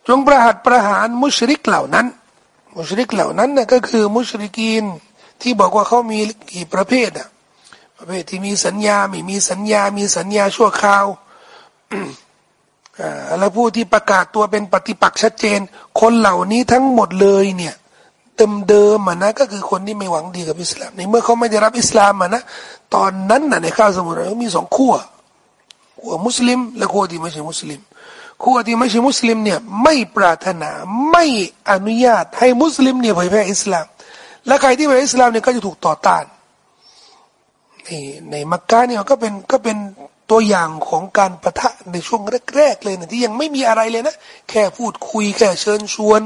A: จงประหัตประหารมุชริกเหล่านั้น มุชริกเหล่านั้นน่ะก็คือมุชริกีนที่บอกว่าเขามีกี่ประเภทอะ ประเภทที่มีสัญญาไม่มีสัญญา มีสัญญาชั่วคราวแล้วผู้ที่ประกาศตัวเป็นปฏิปักษ์ชัดเจน คนเหล่านี้ทั้งหมดเลยเนี่ยเติมเดิมอะนะก็คือคนที่ไม่หวังดีกับอิสลามในเมื่อเขาไม่ได้รับอิสลามอะนะตอนนั้นน่ะในข้าวสมุทรเขามีสองขั้วขั้วมุสลิม และขั้วที่ไม่ใช่มุสลิมขั้วที่ไม่ใช่มุสลิมเนี่ยไม่ปรารถนาไม่อนุญาตให้มุสลิมเนี่ยเผยแพร่อิสลาม และใครที่เผยอิสลามเนี่ยก็จะถูกต่อต้าน นในมักกะเนี่ยก็เป็นก็เป็นตัวอย่างของการประทะในช่วงแรกๆเลยนะที่ยังไม่มีอะไรเลยนะแค่พูดคุยแค่เชิญชวน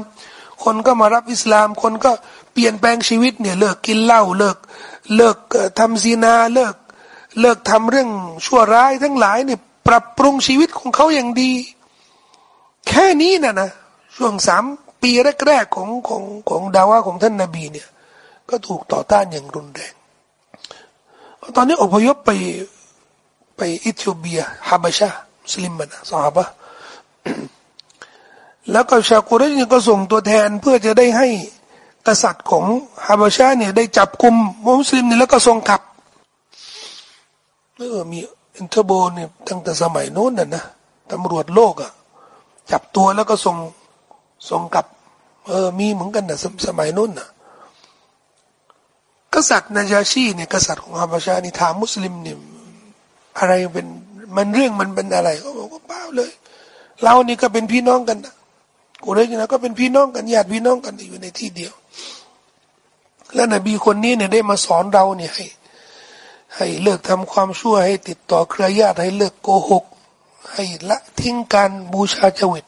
A: คนก็มารับอิสลาม คนก็เปลี่ยนแปลงชีวิตเนี่ยเลิกกินเหล้าเลิกเลิกทำซีนาเลิกเลิกทำเรื่องชั่วร้ายทั้งหลายเนี่ยปรับปรุงชีวิตของเขาอย่างดี แค่นี้นะนะช่วงสามปีแรกๆของของของดาวะของท่านนาบีเนี่ยก็ถูกต่อต้านอย่างรุนแรง ตอนนี้อพยพไปไปอิธิโอเปียฮาบชามุสลิมมันสาบะแล้วก็ชาวกุเรชก็ส่งตัวแทนเพื่อจะได้ให้กษัตริย์ของฮาบชาเนี่ยได้จับกลุ่มมุสลิมเนี่ยแล้วก็ส่งกลับเออมีอินเทอร์โบเนี่ยตั้งแต่สมัยโน้นน่ะนะตำรวจโลกอะจับตัวแล้วก็ส่งส่งกลับเออมีเหมือนกันนะสสมัยโน้นน่ะ กษัตริย์นาจาชีเนี่ยกษัตริย์ของฮาบชานี่ถามมุสลิมเนี่ยอะไรเป็นมันเรื่องมันเป็นอะไรเขาบอกว่าเปล่าเลย เรานี่ก็เป็นพี่น้องกันนะกูเรชนะก็เป็นพี่น้องกันญาติพี่น้องกันอยู่ในที่เดียว และนบีคนนี้เนี่ยได้มาสอนเราเนี่ยให้ ให้เลิกทำความชั่วให้ติดต่อเครือญาติให้เลิกโกหก ให้ละทิ้งการบูชาจวิต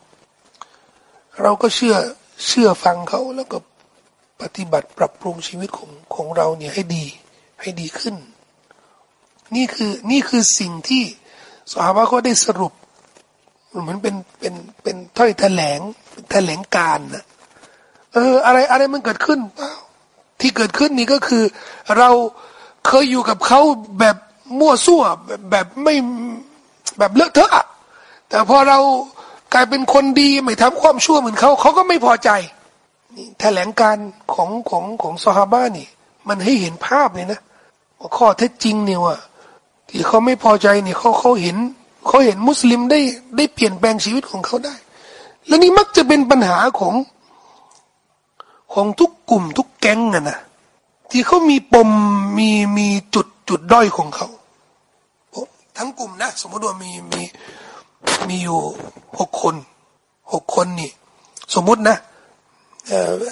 A: เราก็เชื่อเชื่อฟังเขาแล้วก็ ปฏิบัติปรับปรุงชีวิตของของเราเนี่ยให้ดีให้ดีขึ้น นี่คือนี่คือสิ่งที่สหายเขาได้สรุปเหมือนเป็นเป็นเป็นถ้อยแถลงแถลงการนะเอออะไรอะไรมันเกิดขึ้นเปล่าที่เกิดขึ้นนี่ก็คือ เราเคยอยู่กับเขาแบบมั่วซั่วแบบไม่แบบเลอะเทอะแต่พอเรากลายเป็นคนดีไม่ทำความชั่วเหมือนเขาเขาก็ไม่พอใจ แถลงการของของของซอฮาบ้านี่ มันให้เห็นภาพเลยนะว่าข้อเท็จจริงเนี่ยว่าที่เขาไม่พอใจเนี่ยเขาเขาเห็นเขาเห็นมุสลิมได้ได้เปลี่ยนแปลงชีวิตของเขาได้ และนี่มักจะเป็นปัญหาของของทุกกลุ่มทุกแก๊งอะนะที่เขามีปมมีมีจุดจุดด้อยของเขาทั้งกลุ่มนะ สมมติว่ามีมีมีอยู่หกคนหกคนนี่ สมมตินะ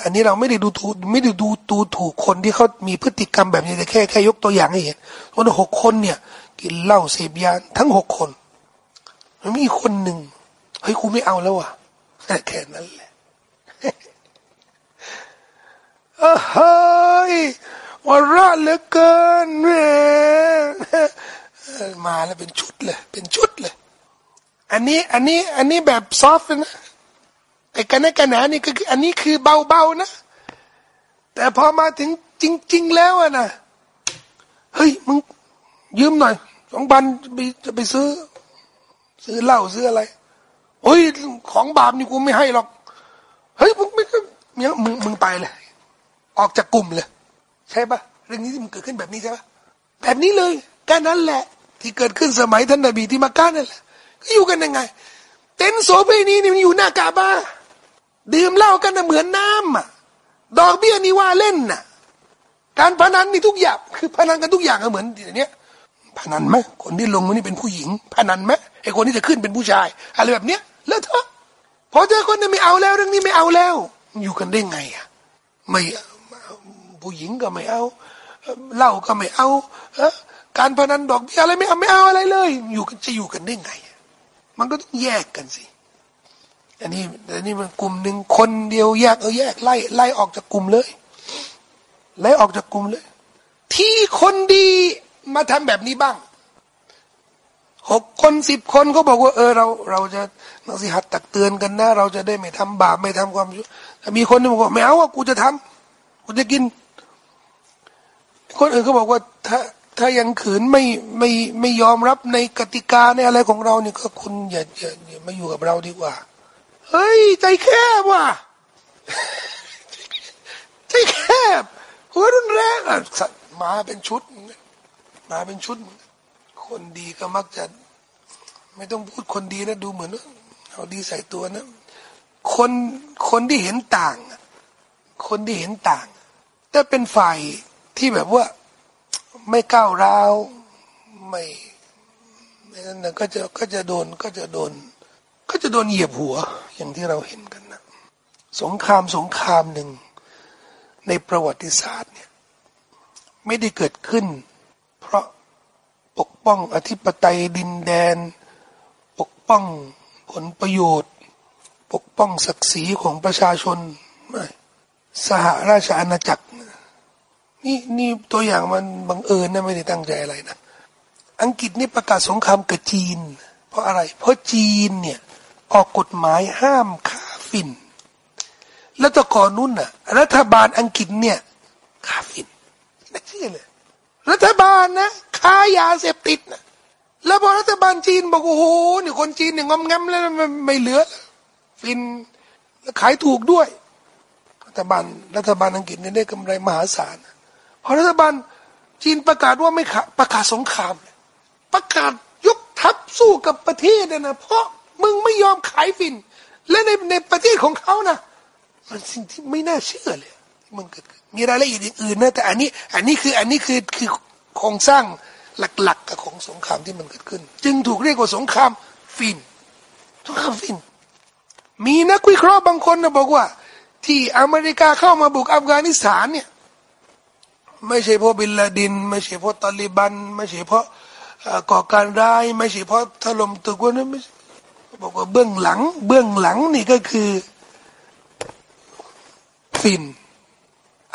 A: อันนี้เราไม่ได้ดูถูกไม่ได้ดูตูถูกคนที่เขามีพฤติกรรมแบบนี้แต่แค่แค่ยกตัวอย่างให้เห็นว่าหกคนเนี่ยกินเหล้าเสพยาทั้งหกคนมันมีคนหนึ่งเฮ้ยกูไม่เอาแล้วอะแค่นั้นแหละเฮ้ยวาระเหลือเกินแม่มาแล้วเป็นชุดเลย เป็นชุดเลย อันนี้ อันนี้ อันนี้แบบซอฟต์นะ ไอ้กันนกันหนานี่ก็คืออันนี้คือเบาๆนะ แต่พอมาถึงจริง ๆ แล้วอะนะเฮ้ยมึงยืมหน่อยสองพันไปจะไปซื้อ ซื้อเหล้าซื้ออะไรโอ้ยของบาปนี่กูไม่ให้หรอก เฮ้ยมึงไม่เนี่ยมึงมึงไปเลย ออกจากกลุ่มเลย ใช่ปะเรื่องนี้ที่มันเกิดขึ้นแบบนี้ใช่ปะแบบนี้เลยแค่นั้นแหละ ที่เกิดขึ้นสมัยท่านนบีที่มักกะนั่นแหละก็อยู่กันยังไง เต็นโสเภณีนี่มันอยู่หน้ากาบา ดื่มเหล้ากันนะเหมือนน้ำอะดอกเบี้ยนี่ว่าเล่นน่ะ การพนันนี่ทุกอย่างคือพนันกันทุกอย่างเหมือนอย่างเนี้ยพนันไหมคนที่ลงมันนี่เป็นผู้หญิงพนันไหมไอ้คนที่จะขึ้นเป็นผู้ชายอะไรแบบเนี้ยแล้วเถอะพอเจอคนนี้ไม่เอาแล้วเรื่องนี้ไม่เอาแล้ว อยู่กันได้ไงอะไม่ผู้หญิงก็ไม่เอาเหล้าก็ไม่เอาการพนันดอกเบี้ยอะไรไม่เอาไม่เอาอะไรเลย อยู่กันจะอยู่กันได้ไง มันก็ต้องแยกกันสิ อันนี้อันนี้มันกลุ่มหนึ่งคนเดียวแยกเออแยกไล่ไล่ออกจากกลุ่มเลยไล่ออกจากกลุ่มเลย ที่คนดีมาทำแบบนี้บ้างหกคนสิบคนเขาบอกว่า เออเรา เราจะนักสิหัดตักเตือนกันนะ เราจะได้ไม่ทำบาปไม่ทำความชั่วมีคนนึงบอกไม่เอาว่ากูจะทำกูจะกิน คนอื่นเขาบอกว่าถ้าถ้ายังขืนไม่ไม่ไม่ยอมรับในกติกาในอะไรของเราเนี่ยก็คุณอย่าอย่าอย่ามาอยู่กับเราดีกว่า เฮ้ย ใจแคบว่ะใจแคบหัวรุนแรงอะมาเป็นชุดมาเป็นชุด คนดีก็มักจะ ไม่ต้องพูดคนดีนะดูเหมือนเอาดีใส่ตัวนะ คนคนที่เห็นต่าง คนที่เห็นต่างถ้าเป็นฝ่ายที่แบบว่า ไม่ก้าวร้าวไม่นั่นก็จะก็จะโดนก็จะโดน ก็จะโดนเหยียบหัวอย่างที่เราเห็นกันนะสงครามสงครามหนึ่งในประวัติศาสตร์เนี่ยไม่ได้เกิดขึ้น เพราะปกป้องอธิปไตยดินแดน ปกป้องผลประโยชน์ ปกป้องศักดิ์ศรีของประชาชนไม่สหราชอาณาจักร นี่นี่ตัวอย่างมันบังเอิญนะไม่ได้ตั้งใจอะไรนะอังกฤษนี่ประกาศสงครามกับจีน เพราะอะไร เพราะจีนเนี่ย ออกกฎหมายห้ามฆ่าฟินแล้วตะก่อนนู้นน่ะ รัฐบาลอังกฤษเนี่ยฆ่าฟินน่าเชื่อเลย รัฐบาลนะค้ายาเสพติดนะแล้วพอรัฐบาลจีนบอกโอ้โหนี่คนจีนเนี่ยงอมแงมแล้วไม่ไม่เหลือ ฟินขายถูกด้วย รัฐบาลรัฐบาลอังกฤษเนี่ยได้กำไรมหาศาลพอรัฐบาลจีนประกาศว่าไม่ประกาศสงคราม ประกาศยกทัพสู้กับประเทศนะเพราะ มึงไม่ยอมขายฟิน และในในประเทศของเขานะมันสิ่งที่ไม่น่าเชื่อเลยมันเกิดมีรายละเอียดอื่นนะแต่อันนี้ อันนี้คืออันนี้คือคือโครงสร้างหลักๆของสงครามที่มันเกิดขึ้น จึงถูกเรียกว่าสงครามฟินสงครามฟิน มีนักวิเคราะห์บางคนนะบอกว่า ที่อเมริกาเข้ามาบุกอัฟกานิสถานเนี่ยไม่ใช่เพราะบินลาดิน ไม่ใช่เพราะตาลิบัน ไม่ใช่เพราะก่อการร้าย ไม่ใช่เพราะถล่มตึกว่านั้นไม่ บอกว่าเบื้องหลัง เบื้องหลังนี่ก็คือฝิ่น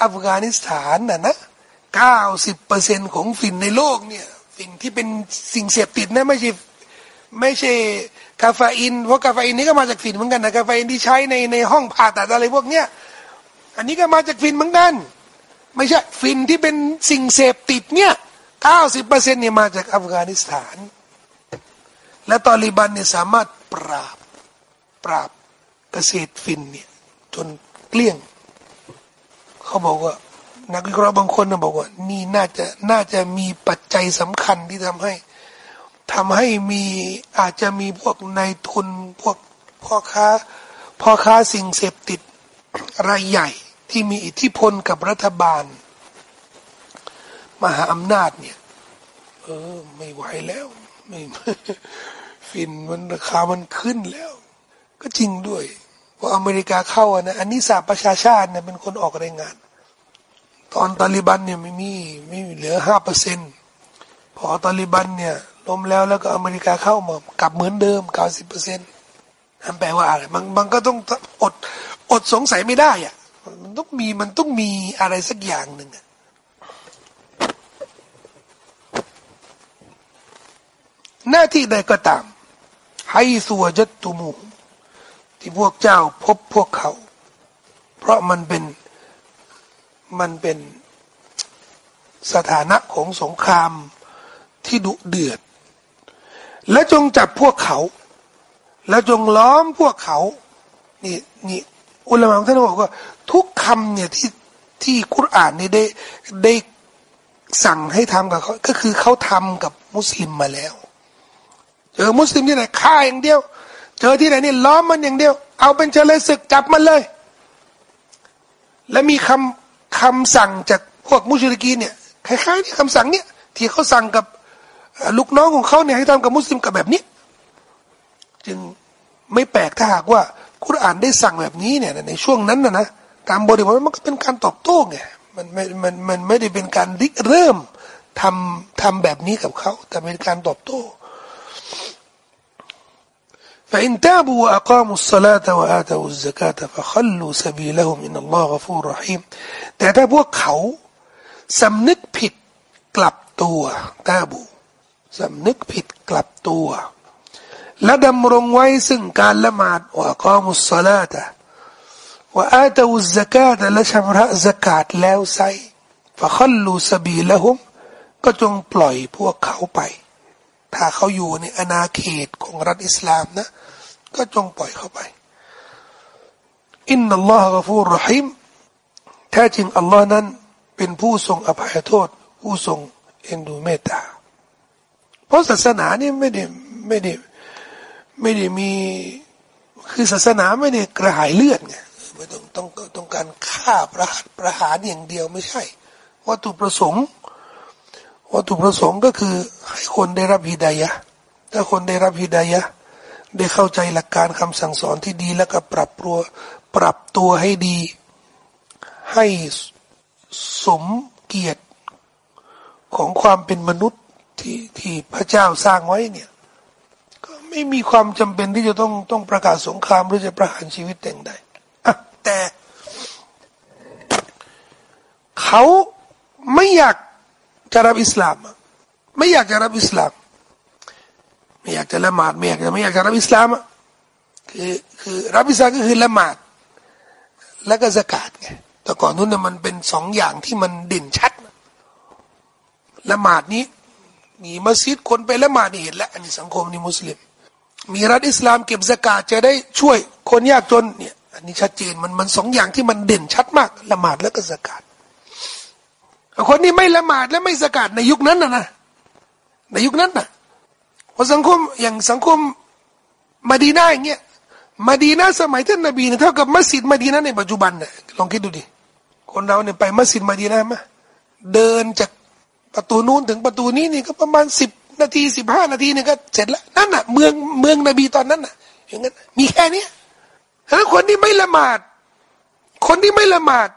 A: อัฟกานิสถานน่ะนะเก้าสิบเปอร์เซ็นต์ของฝิ่นในโลกเนี่ยฝิ่นที่เป็นสิ่งเสพติดนะไม่ใช่ไม่ใช่กาเฟอีนเพราะกาเฟอีนนี่ก็มาจากฝิ่นเหมือนกันนะกาเฟอีนที่ใช้ในในห้องผ่าตัดอะไรพวกเนี้ยอันนี้ก็มาจากฝิ่นเหมือนกัน ไม่ใช่ฝิ่นที่เป็นสิ่งเสพติดเนี่ยเก้าสิบเปอร์เซ็นต์เนี่ยมาจากอัฟกานิสถาน และตอริบันเนี่ยสามารถ ปราบ ปราบเกษตรฟินเนี่ยจนเกลี้ยง เขาบอกว่า นักวิเคราะห์บางคนนะบอกว่า นี่น่าจะน่าจะมีปัจจัยสำคัญที่ทำให้ทำให้มีอาจจะมีพวกนายทุนพวกพ่อค้าพ่อค้าสิ่งเสพติดรายใหญ่ที่มีอิทธิพลกับรัฐบาล มหาอำนาจเนี่ย เออ ไม่ไหวแล้ว ไม่ ฟินมันราคามันขึ้นแล้ว ก็จริงด้วยพออเมริกาเข้าอะนะอันนี้สาประชาชาติเนี่ยเป็นคนออกรายงาน ตอนตาลิบันเนี่ยไม่มีไม่มีเหลือห้าเปอร์เซ็นพอตาลิบันเนี่ยล้มแล้วแล้วก็อเมริกาเข้ามากลับเหมือนเดิมเก้าสิบเปอร์เซ็นต์นั่นแปลว่าอะไรมันมันก็ต้องอดอดสงสัยไม่ได้อะมันต้องมีมันต้องมีอะไรสักอย่างหนึ่งอะหน้าที่ใดก็ตาม ให้สัวจัตตุมูที่พวกเจ้าพบพวกเขา เพราะมันเป็นมันเป็นสถานะของสงครามที่ดุเดือด และจงจับพวกเขา และจงล้อมพวกเขา นี่นี่อุลามะท่านบอกว่า ทุกคำเนี่ยที่ที่คุรานนี่ได้ได้สั่งให้ทำกับเขาก็คือเขาทำกับมุสลิมมาแล้ว เจอมุสลิมที่ไหนฆ่าอย่างเดียว เจอที่ไหนนี่ล้อมมันอย่างเดียว เอาเป็นเฉลยศึกจับมันเลย และมีคำคำสั่งจากพวกมุชลิกีเนี่ยคล้ายๆที่คำสั่งเนี่ยที่เขาสั่งกับลูกน้องของเขาเนี่ยให้ทำกับมุสลิมกับแบบนี้ จึงไม่แปลกถ้าหากว่าคุรานได้สั่งแบบนี้เนี่ยในช่วงนั้นนะนะตามบริบทมันก็เป็นการตอบโต้ไงมันไม่มันมันไม่ได้เป็นการริเริ่มทำทำแบบนี้กับเขา แต่เป็นการตอบโต้ فإن تابوا وأقاموا الصلاة وآتوا الزكاة فخلوا سبيلهم إن الله غفور رحيم แต่ถ้าพวกเขาสำนึกผิดกลับตัวตาบูสำนึกผิดกลับตัว และดำรงไว้ซึ่งการละหมาดว่าอามุสซาลาตะว่าอาตอุสกาตและชำระสกาดแล้วไซฟะขัลลูสบีละหุมก็จงปล่อยพวกเขาไป ถ้าเขาอยู่ในอาณาเขตของรัฐอิสลามนะ ก็จงปล่อยเขาไป อินนัลลอฮฺกฟูรหิมแท้จริงอัลลอฮ์นั้น เป็นผู้ทรงอภัยโทษ ผู้ทรงเอ็นดูเมตตา เพราะศาสนานี่ไม่ได้ไม่ได้ไม่ได้มีคือศาสนาไม่ได้กระหายเลือดไงไม่ต้องต้องต้องการฆ่าประหารประหารอย่างเดียวไม่ใช่วัตถุประสงค์ วัตถุประสงค์ก็คือให้คนได้รับฮิดายะถ้าคนได้รับฮิดายะได้เข้าใจหลักการคำสั่งสอนที่ดีแล้วก็ปรับตัวปรับตัวให้ดี ให้สมเกียรติของความเป็นมนุษย์ที่ที่พระเจ้าสร้างไว้เนี่ยก็ไม่มีความจำเป็นที่จะต้องต้องประกาศสงครามหรือจะประหารชีวิตแต่งใดแต่เขาไม่อยาก จะรับอิสลาม ไม่อยากจะรับอิสลาม ไม่อยากจะละหมาดไม่อยากจะไม่อยากจะรับอิสลามคือคือรับอิสลามก็คือละหมาด แล้วก็สกาดไงแต่ก่อนนู้นมันเป็นสองอย่างที่มันเด่นชัดละหมาดนี้มีมัสยิดคนไปละหมาดนี่เห็นแล้วอันนี้สังคมนี่มุสลิม มีรัฐอิสลามเก็บสกาดจะได้ช่วยคนยากจนเนี่ยอันนี้ชัดเจนมันมันสองอย่างที่มันเด่นชัดมาก ละหมาดแล้วก็สกาด คนนี้ไม่ละหมาดและไม่สกาดในยุคนั้นนะนะในยุคนั้นนะพอสังคมอย่างสังคมมาดีนาอย่างเงี้ยมาดีนาสมัยท่านนบีเนี่ยเท่ากับมัสยิดมาดีนาในปัจจุบันเนี่ยลองคิดดูดิคนเราเนี่ยไปมัสยิดมาดีนาไหมเดินจากประตูนู้นถึงประตูนี้นี่ก็ประมาณสิบนาทีสิบห้านาทีนี่ก็เสร็จแล้วนั่นน่ะเมืองเมืองนบีตอนนั้นน่ะ อย่างนั้นมีแค่นี้แล้วคนที่ไม่ละหมาด คนที่ไม่ละหมาด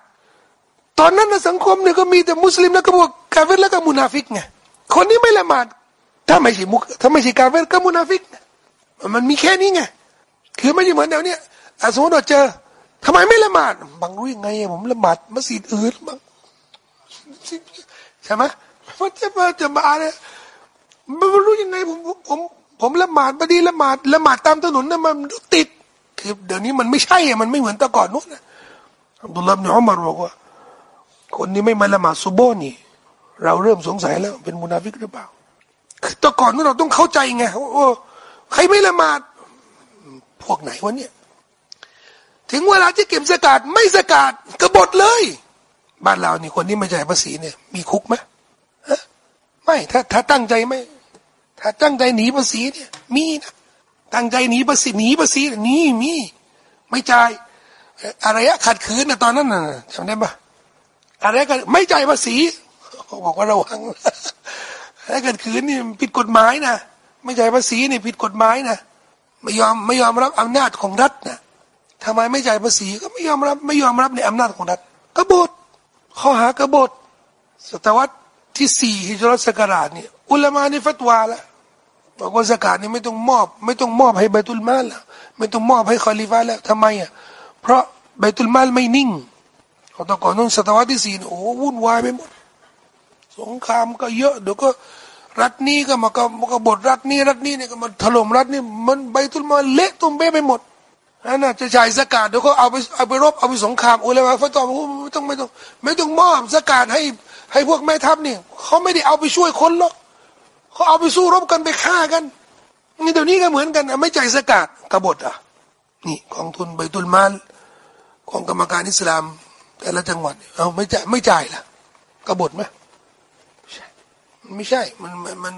A: ตอนนั้นในสังคมเนี่ยก็มีแต่มุสลิมแล้วก็พวกกาเฟรแล้วก็มุนาฟิกไงคนที่ไม่ละหมาดถ้าไม่ใช่มุกถ้าไม่ใช่กาเฟรก็มุนาฟิก มันมีแค่นี้ไงคือไม่ใช่เหมือนเดี๋ยวนี้สมมติเราเจอทำไมไม่ละหมาดบางรู้ยังไงผมละหมาดมัสยิดอื่นบางใช่ไหมมันจะมาจะมาเนี่ยมันรู้ยังไงผมผมผมละหมาดบดีละหมาดละหมาดตามถนนนะมันติดคือเดี๋ยวนี้มันไม่ใช่อะมันไม่เหมือนแต่ก่อนนู้นนะอับดุลลาห์บินอุมารบอกว่า คนนี้ไม่มาละหมาดซุโบนี่ เราเริ่มสงสัยแล้ว เป็นมุนาฟิกหรือเปล่าคือแต่ก่อนนู้เราต้องเข้าใจไงว่าใครไม่ละหมาด พวกไหนวะเนี่ย ถึงเวลาที่เก็บสกาดไม่สกาดกบฏเลย บ้านเรานี่คนที่ไม่จ่ายภาษีเนี่ย มีคุกไหมไม่ถ้าถ้าตั้งใจไม่ ถ้าตั้งใจหนีภาษีเนี่ย มีนะตั้งใจหนีภาษีหนีภาษีหนีมี ไม่จ่ายอะไรอะขัดขืนนะตอนนั้นนะจำได้ปะ อะไรกันไม่จ่ายภาษีเขาบอกว่าระวังอะไรขัดขืนนี่ผิดกฎหมายนะไม่จ่ายภาษีนี่ผิดกฎหมายนะไม่ยอมไม่ยอมรับอำนาจของรัฐนะทำไมไม่จ่ายภาษีก็ไม่ยอมรับไม่ยอมรับในอำนาจของรัฐกบฏข้อหากบฏศตวรรษที่สี่ฮิจรัสกราชเนี่ยอุลามานี่ฟัตวาล้วบอกว่าสกาดนี่ไม่ต้องมอบ ไม่ต้องมอบให้ใบตุลมาแล้วไม่ต้องมอบให้คอลิฟ้าแล้วทำไมอะเพราะใบตุลมาลไม่นิ่ง เขาตะก่อนนู้นศตวรรษที่สี่โอ้วุ่นวายไปหมดสงครามก็เยอะเดี๋ยวก็รัฐนี้ก็มาก็มากบฏรัฐนี้ รัฐนี้เนี่ยก็มาถล่มรัฐนี้มันใบตุลมาเละตุ้มเบ้ไปหมดนั่นน่ะจะจ่ายสกาดเดี๋ยวเขาเอาไปเอาไปรบเอาไปสงครามอุลามาฟัตวาไม่ต้องไม่ต้อง ไม่ต้องมอบสกาดให้ให้พวกแม่ทัพเนี่ยเขาไม่ได้เอาไปช่วยคนหรอกเขาเอาไปสู้รบกันไปฆ่ากันนี่เดี๋ยวนี้ก็เหมือนกันไม่จ่ายสกาดกบฏอะนี่กองทุนใบตุลมานของกรรมการอิสลาม แต่ละจังหวัด เอาไม่จ่ายไม่จ่ายล่ะกบฏไหมไม่ใช่มันมัน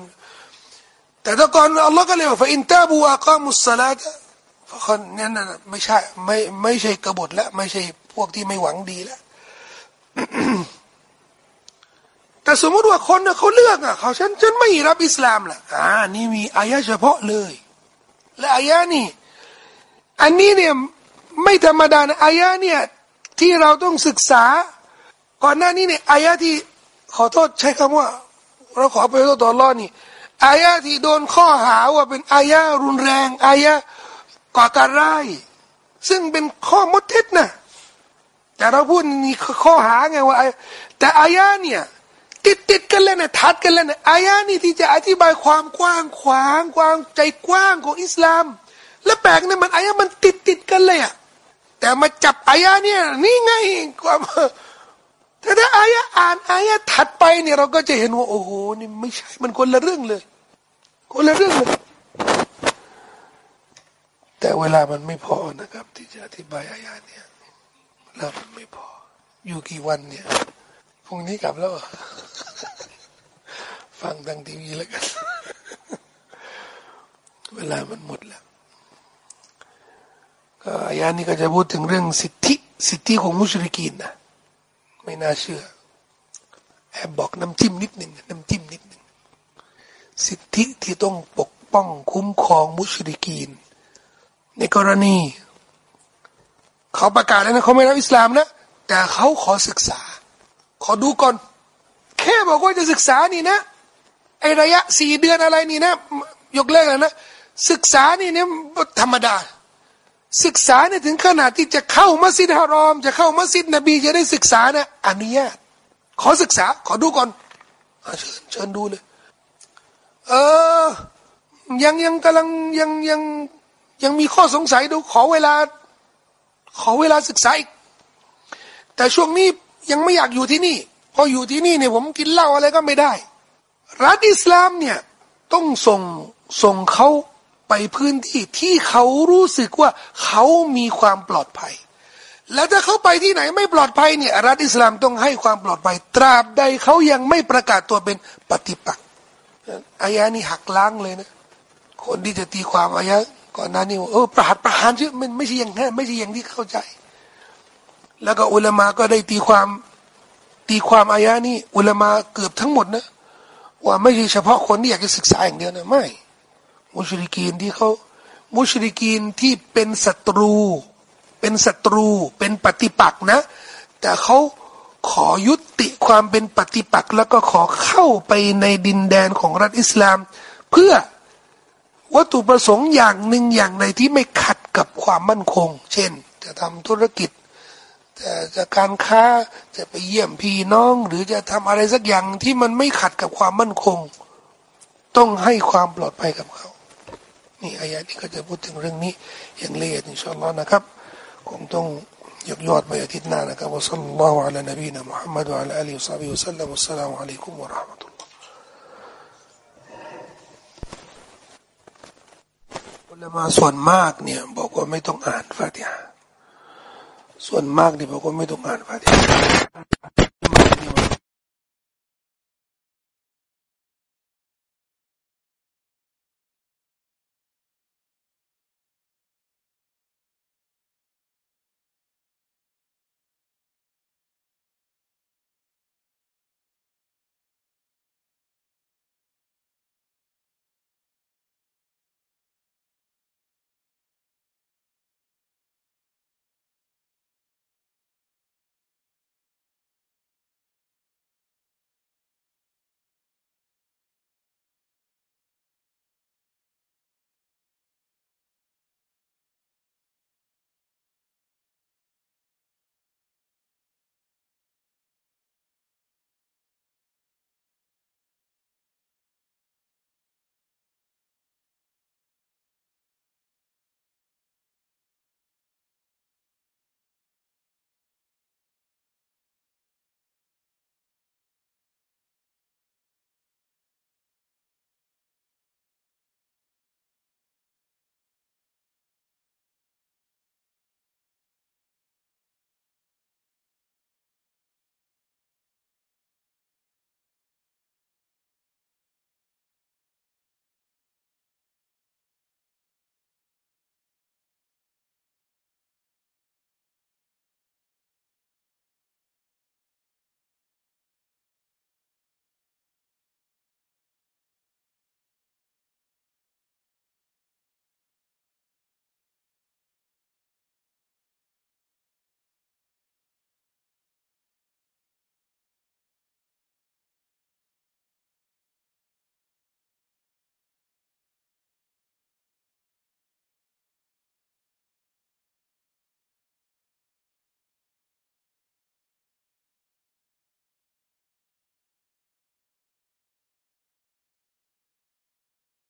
A: แต่ถ้าก่อนอัลลอฮ์ก็เลยว่าอินตาบูอักามุสลาตคนนั้นน่ะไม่ใช่ไม่ไม่ใช่กบฏแล้วไม่ใช่พวกที่ไม่หวังดีแล้วแต่สมมติว่าคนเขาเลือกอะเขาฉันฉันไม่รับอิสลามล่ะอ่านี่มีอายะเฉพาะเลย และอายะนี่ อันนี้เนี่ยไม่ธรรมดานะอายะเนี่ย ที่เราต้องศึกษา ก่อนหน้านี้เนี่ยอายะที่ขอโทษใช้คำว่า เราขอไปโทษต่อรอนี่อายะที่โดนข้อหาว่าเป็นอายะรุนแรงอายะก่อการร้ายซึ่งเป็นข้อมดเท็จนะแต่เราพูดนี่ข้อหาไงว่า แต่อายะเนี่ยติดติดกันเลยนะทัดกันเลยนะอายะนี่ที่จะอธิบายความกว้างขวาง ความใจกว้างของอิสลาม แล้วแปลกเนี่ยมันอายะมันติดติด แต่มาจับอายะเนี่ยนี่ไงความแต่ถ้าอายะอ่านอายะถัดไปเนี่ยเราก็จะเห็นว่าโอ้โหนี่ไม่ใช่มันคนละเรื่องเลย คนละเรื่องเลยแต่เวลามันไม่พอนะครับ ที่จะอธิบายอายะเนี่ยแล้วมันไม่พอ อยู่กี่วันเนี่ยพรุ่งนี้กลับแล้วฟังทางทีวีแล้วกัน เวลามันหมดแล้ว ก็อายานี้ก็จะพูดถึงเรื่องสิทธิสิทธิของมุชริกีนนะไม่น่าเชื่อแอบบอกน้ำจิ้มนิดหนึ่งน้ำจิ้มนิดหนึ่งสิทธิที่ต้องปกป้องคุ้มครองมุชริกีน ในกรณี เขาประกาศแล้วนะเขาไม่รับอิสลามนะ แต่เขาขอศึกษา ขอดูก่อน แค่บอกว่าจะศึกษานี่นะไอระยะสี่เดือนอะไรนี่นะ ยกเลิกแล้วนะ ศึกษานี่เนี่ยธรรมดา ศึกษาเนี่ยถึงขนาดที่จะเข้ามัสยิดฮารอม จะเข้ามัสยิดนบีจะได้ศึกษานะอนุญาตขอศึกษา ขอดูก่อนเชิญเชิญดูเลย เออ ยังยังกำลังยังยังยังมีข้อสงสัยดูขอเวลา ขอเวลาศึกษาอีก แต่ช่วงนี้ยังไม่อยากอยู่ที่นี่ พออยู่ที่นี่เนี่ยผมกินเหล้าอะไรก็ไม่ได้ รัฐอิสลามเนี่ย ต้องส่งส่งเขา ไปพื้นที่ที่เขารู้สึกว่าเขามีความปลอดภัย แล้วถ้าเขาไปที่ไหนไม่ปลอดภัยเนี่ยรัฐอิสลามต้องให้ความปลอดภัย ตราบใดเขายังไม่ประกาศตัวเป็นปฏิปักษ์อายะนี้หักล้างเลยนะคนที่จะตีความอายะก่อนหน้านี้เออประหารประหารชื่อมันไม่ใช่อย่างนั้นไม่ใช่อย่างที่เข้าใจ แล้วก็อุลามาก็ได้ตีความตีความอายะนี้อุลามาเกือบทั้งหมดนะว่าไม่ใช่เฉพาะคนที่อยากจะศึกษาอย่างเดียวนะไม่ มุชริกีนที่เขามุชริกีนที่เป็นศัตรู เป็นศัตรู เป็นปฏิปักษ์นะ แต่เขาขอยุติความเป็นปฏิปักษ์แล้วก็ขอเข้าไปในดินแดนของรัฐอิสลาม เพื่อวัตถุประสงค์อย่างหนึ่งอย่างใดที่ไม่ขัดกับความมั่นคง เช่น จะทำธุรกิจจะจะการค้าจะไปเยี่ยมพี่น้อง หรือจะทำอะไรสักอย่างที่มันไม่ขัดกับความมั่นคง ต้องให้ความปลอดภัยกับเขา นี่อายะนี้ก็จะพูดถึงเรื่องนี้อย่างละเอียดอินชาอัลลอฮ์นะครับคงต้องยกยอดไปอาทิตย์หน้านะครับวะซัลลัลลอฮุอะลัยนบีนะมุฮัมมัดวะอะลัยอาลีวะซัลลัมวะซัลลัมอัสสลามุอะลัยกุมวะราะห์มะตุลลอฮ์อุลามาส่วนมากเนี่ยบอกว่าไม่ต้องอ่านฟาติฮะส่วนมากนี่บอกว่าไม่ต้องอ่านฟาติฮะ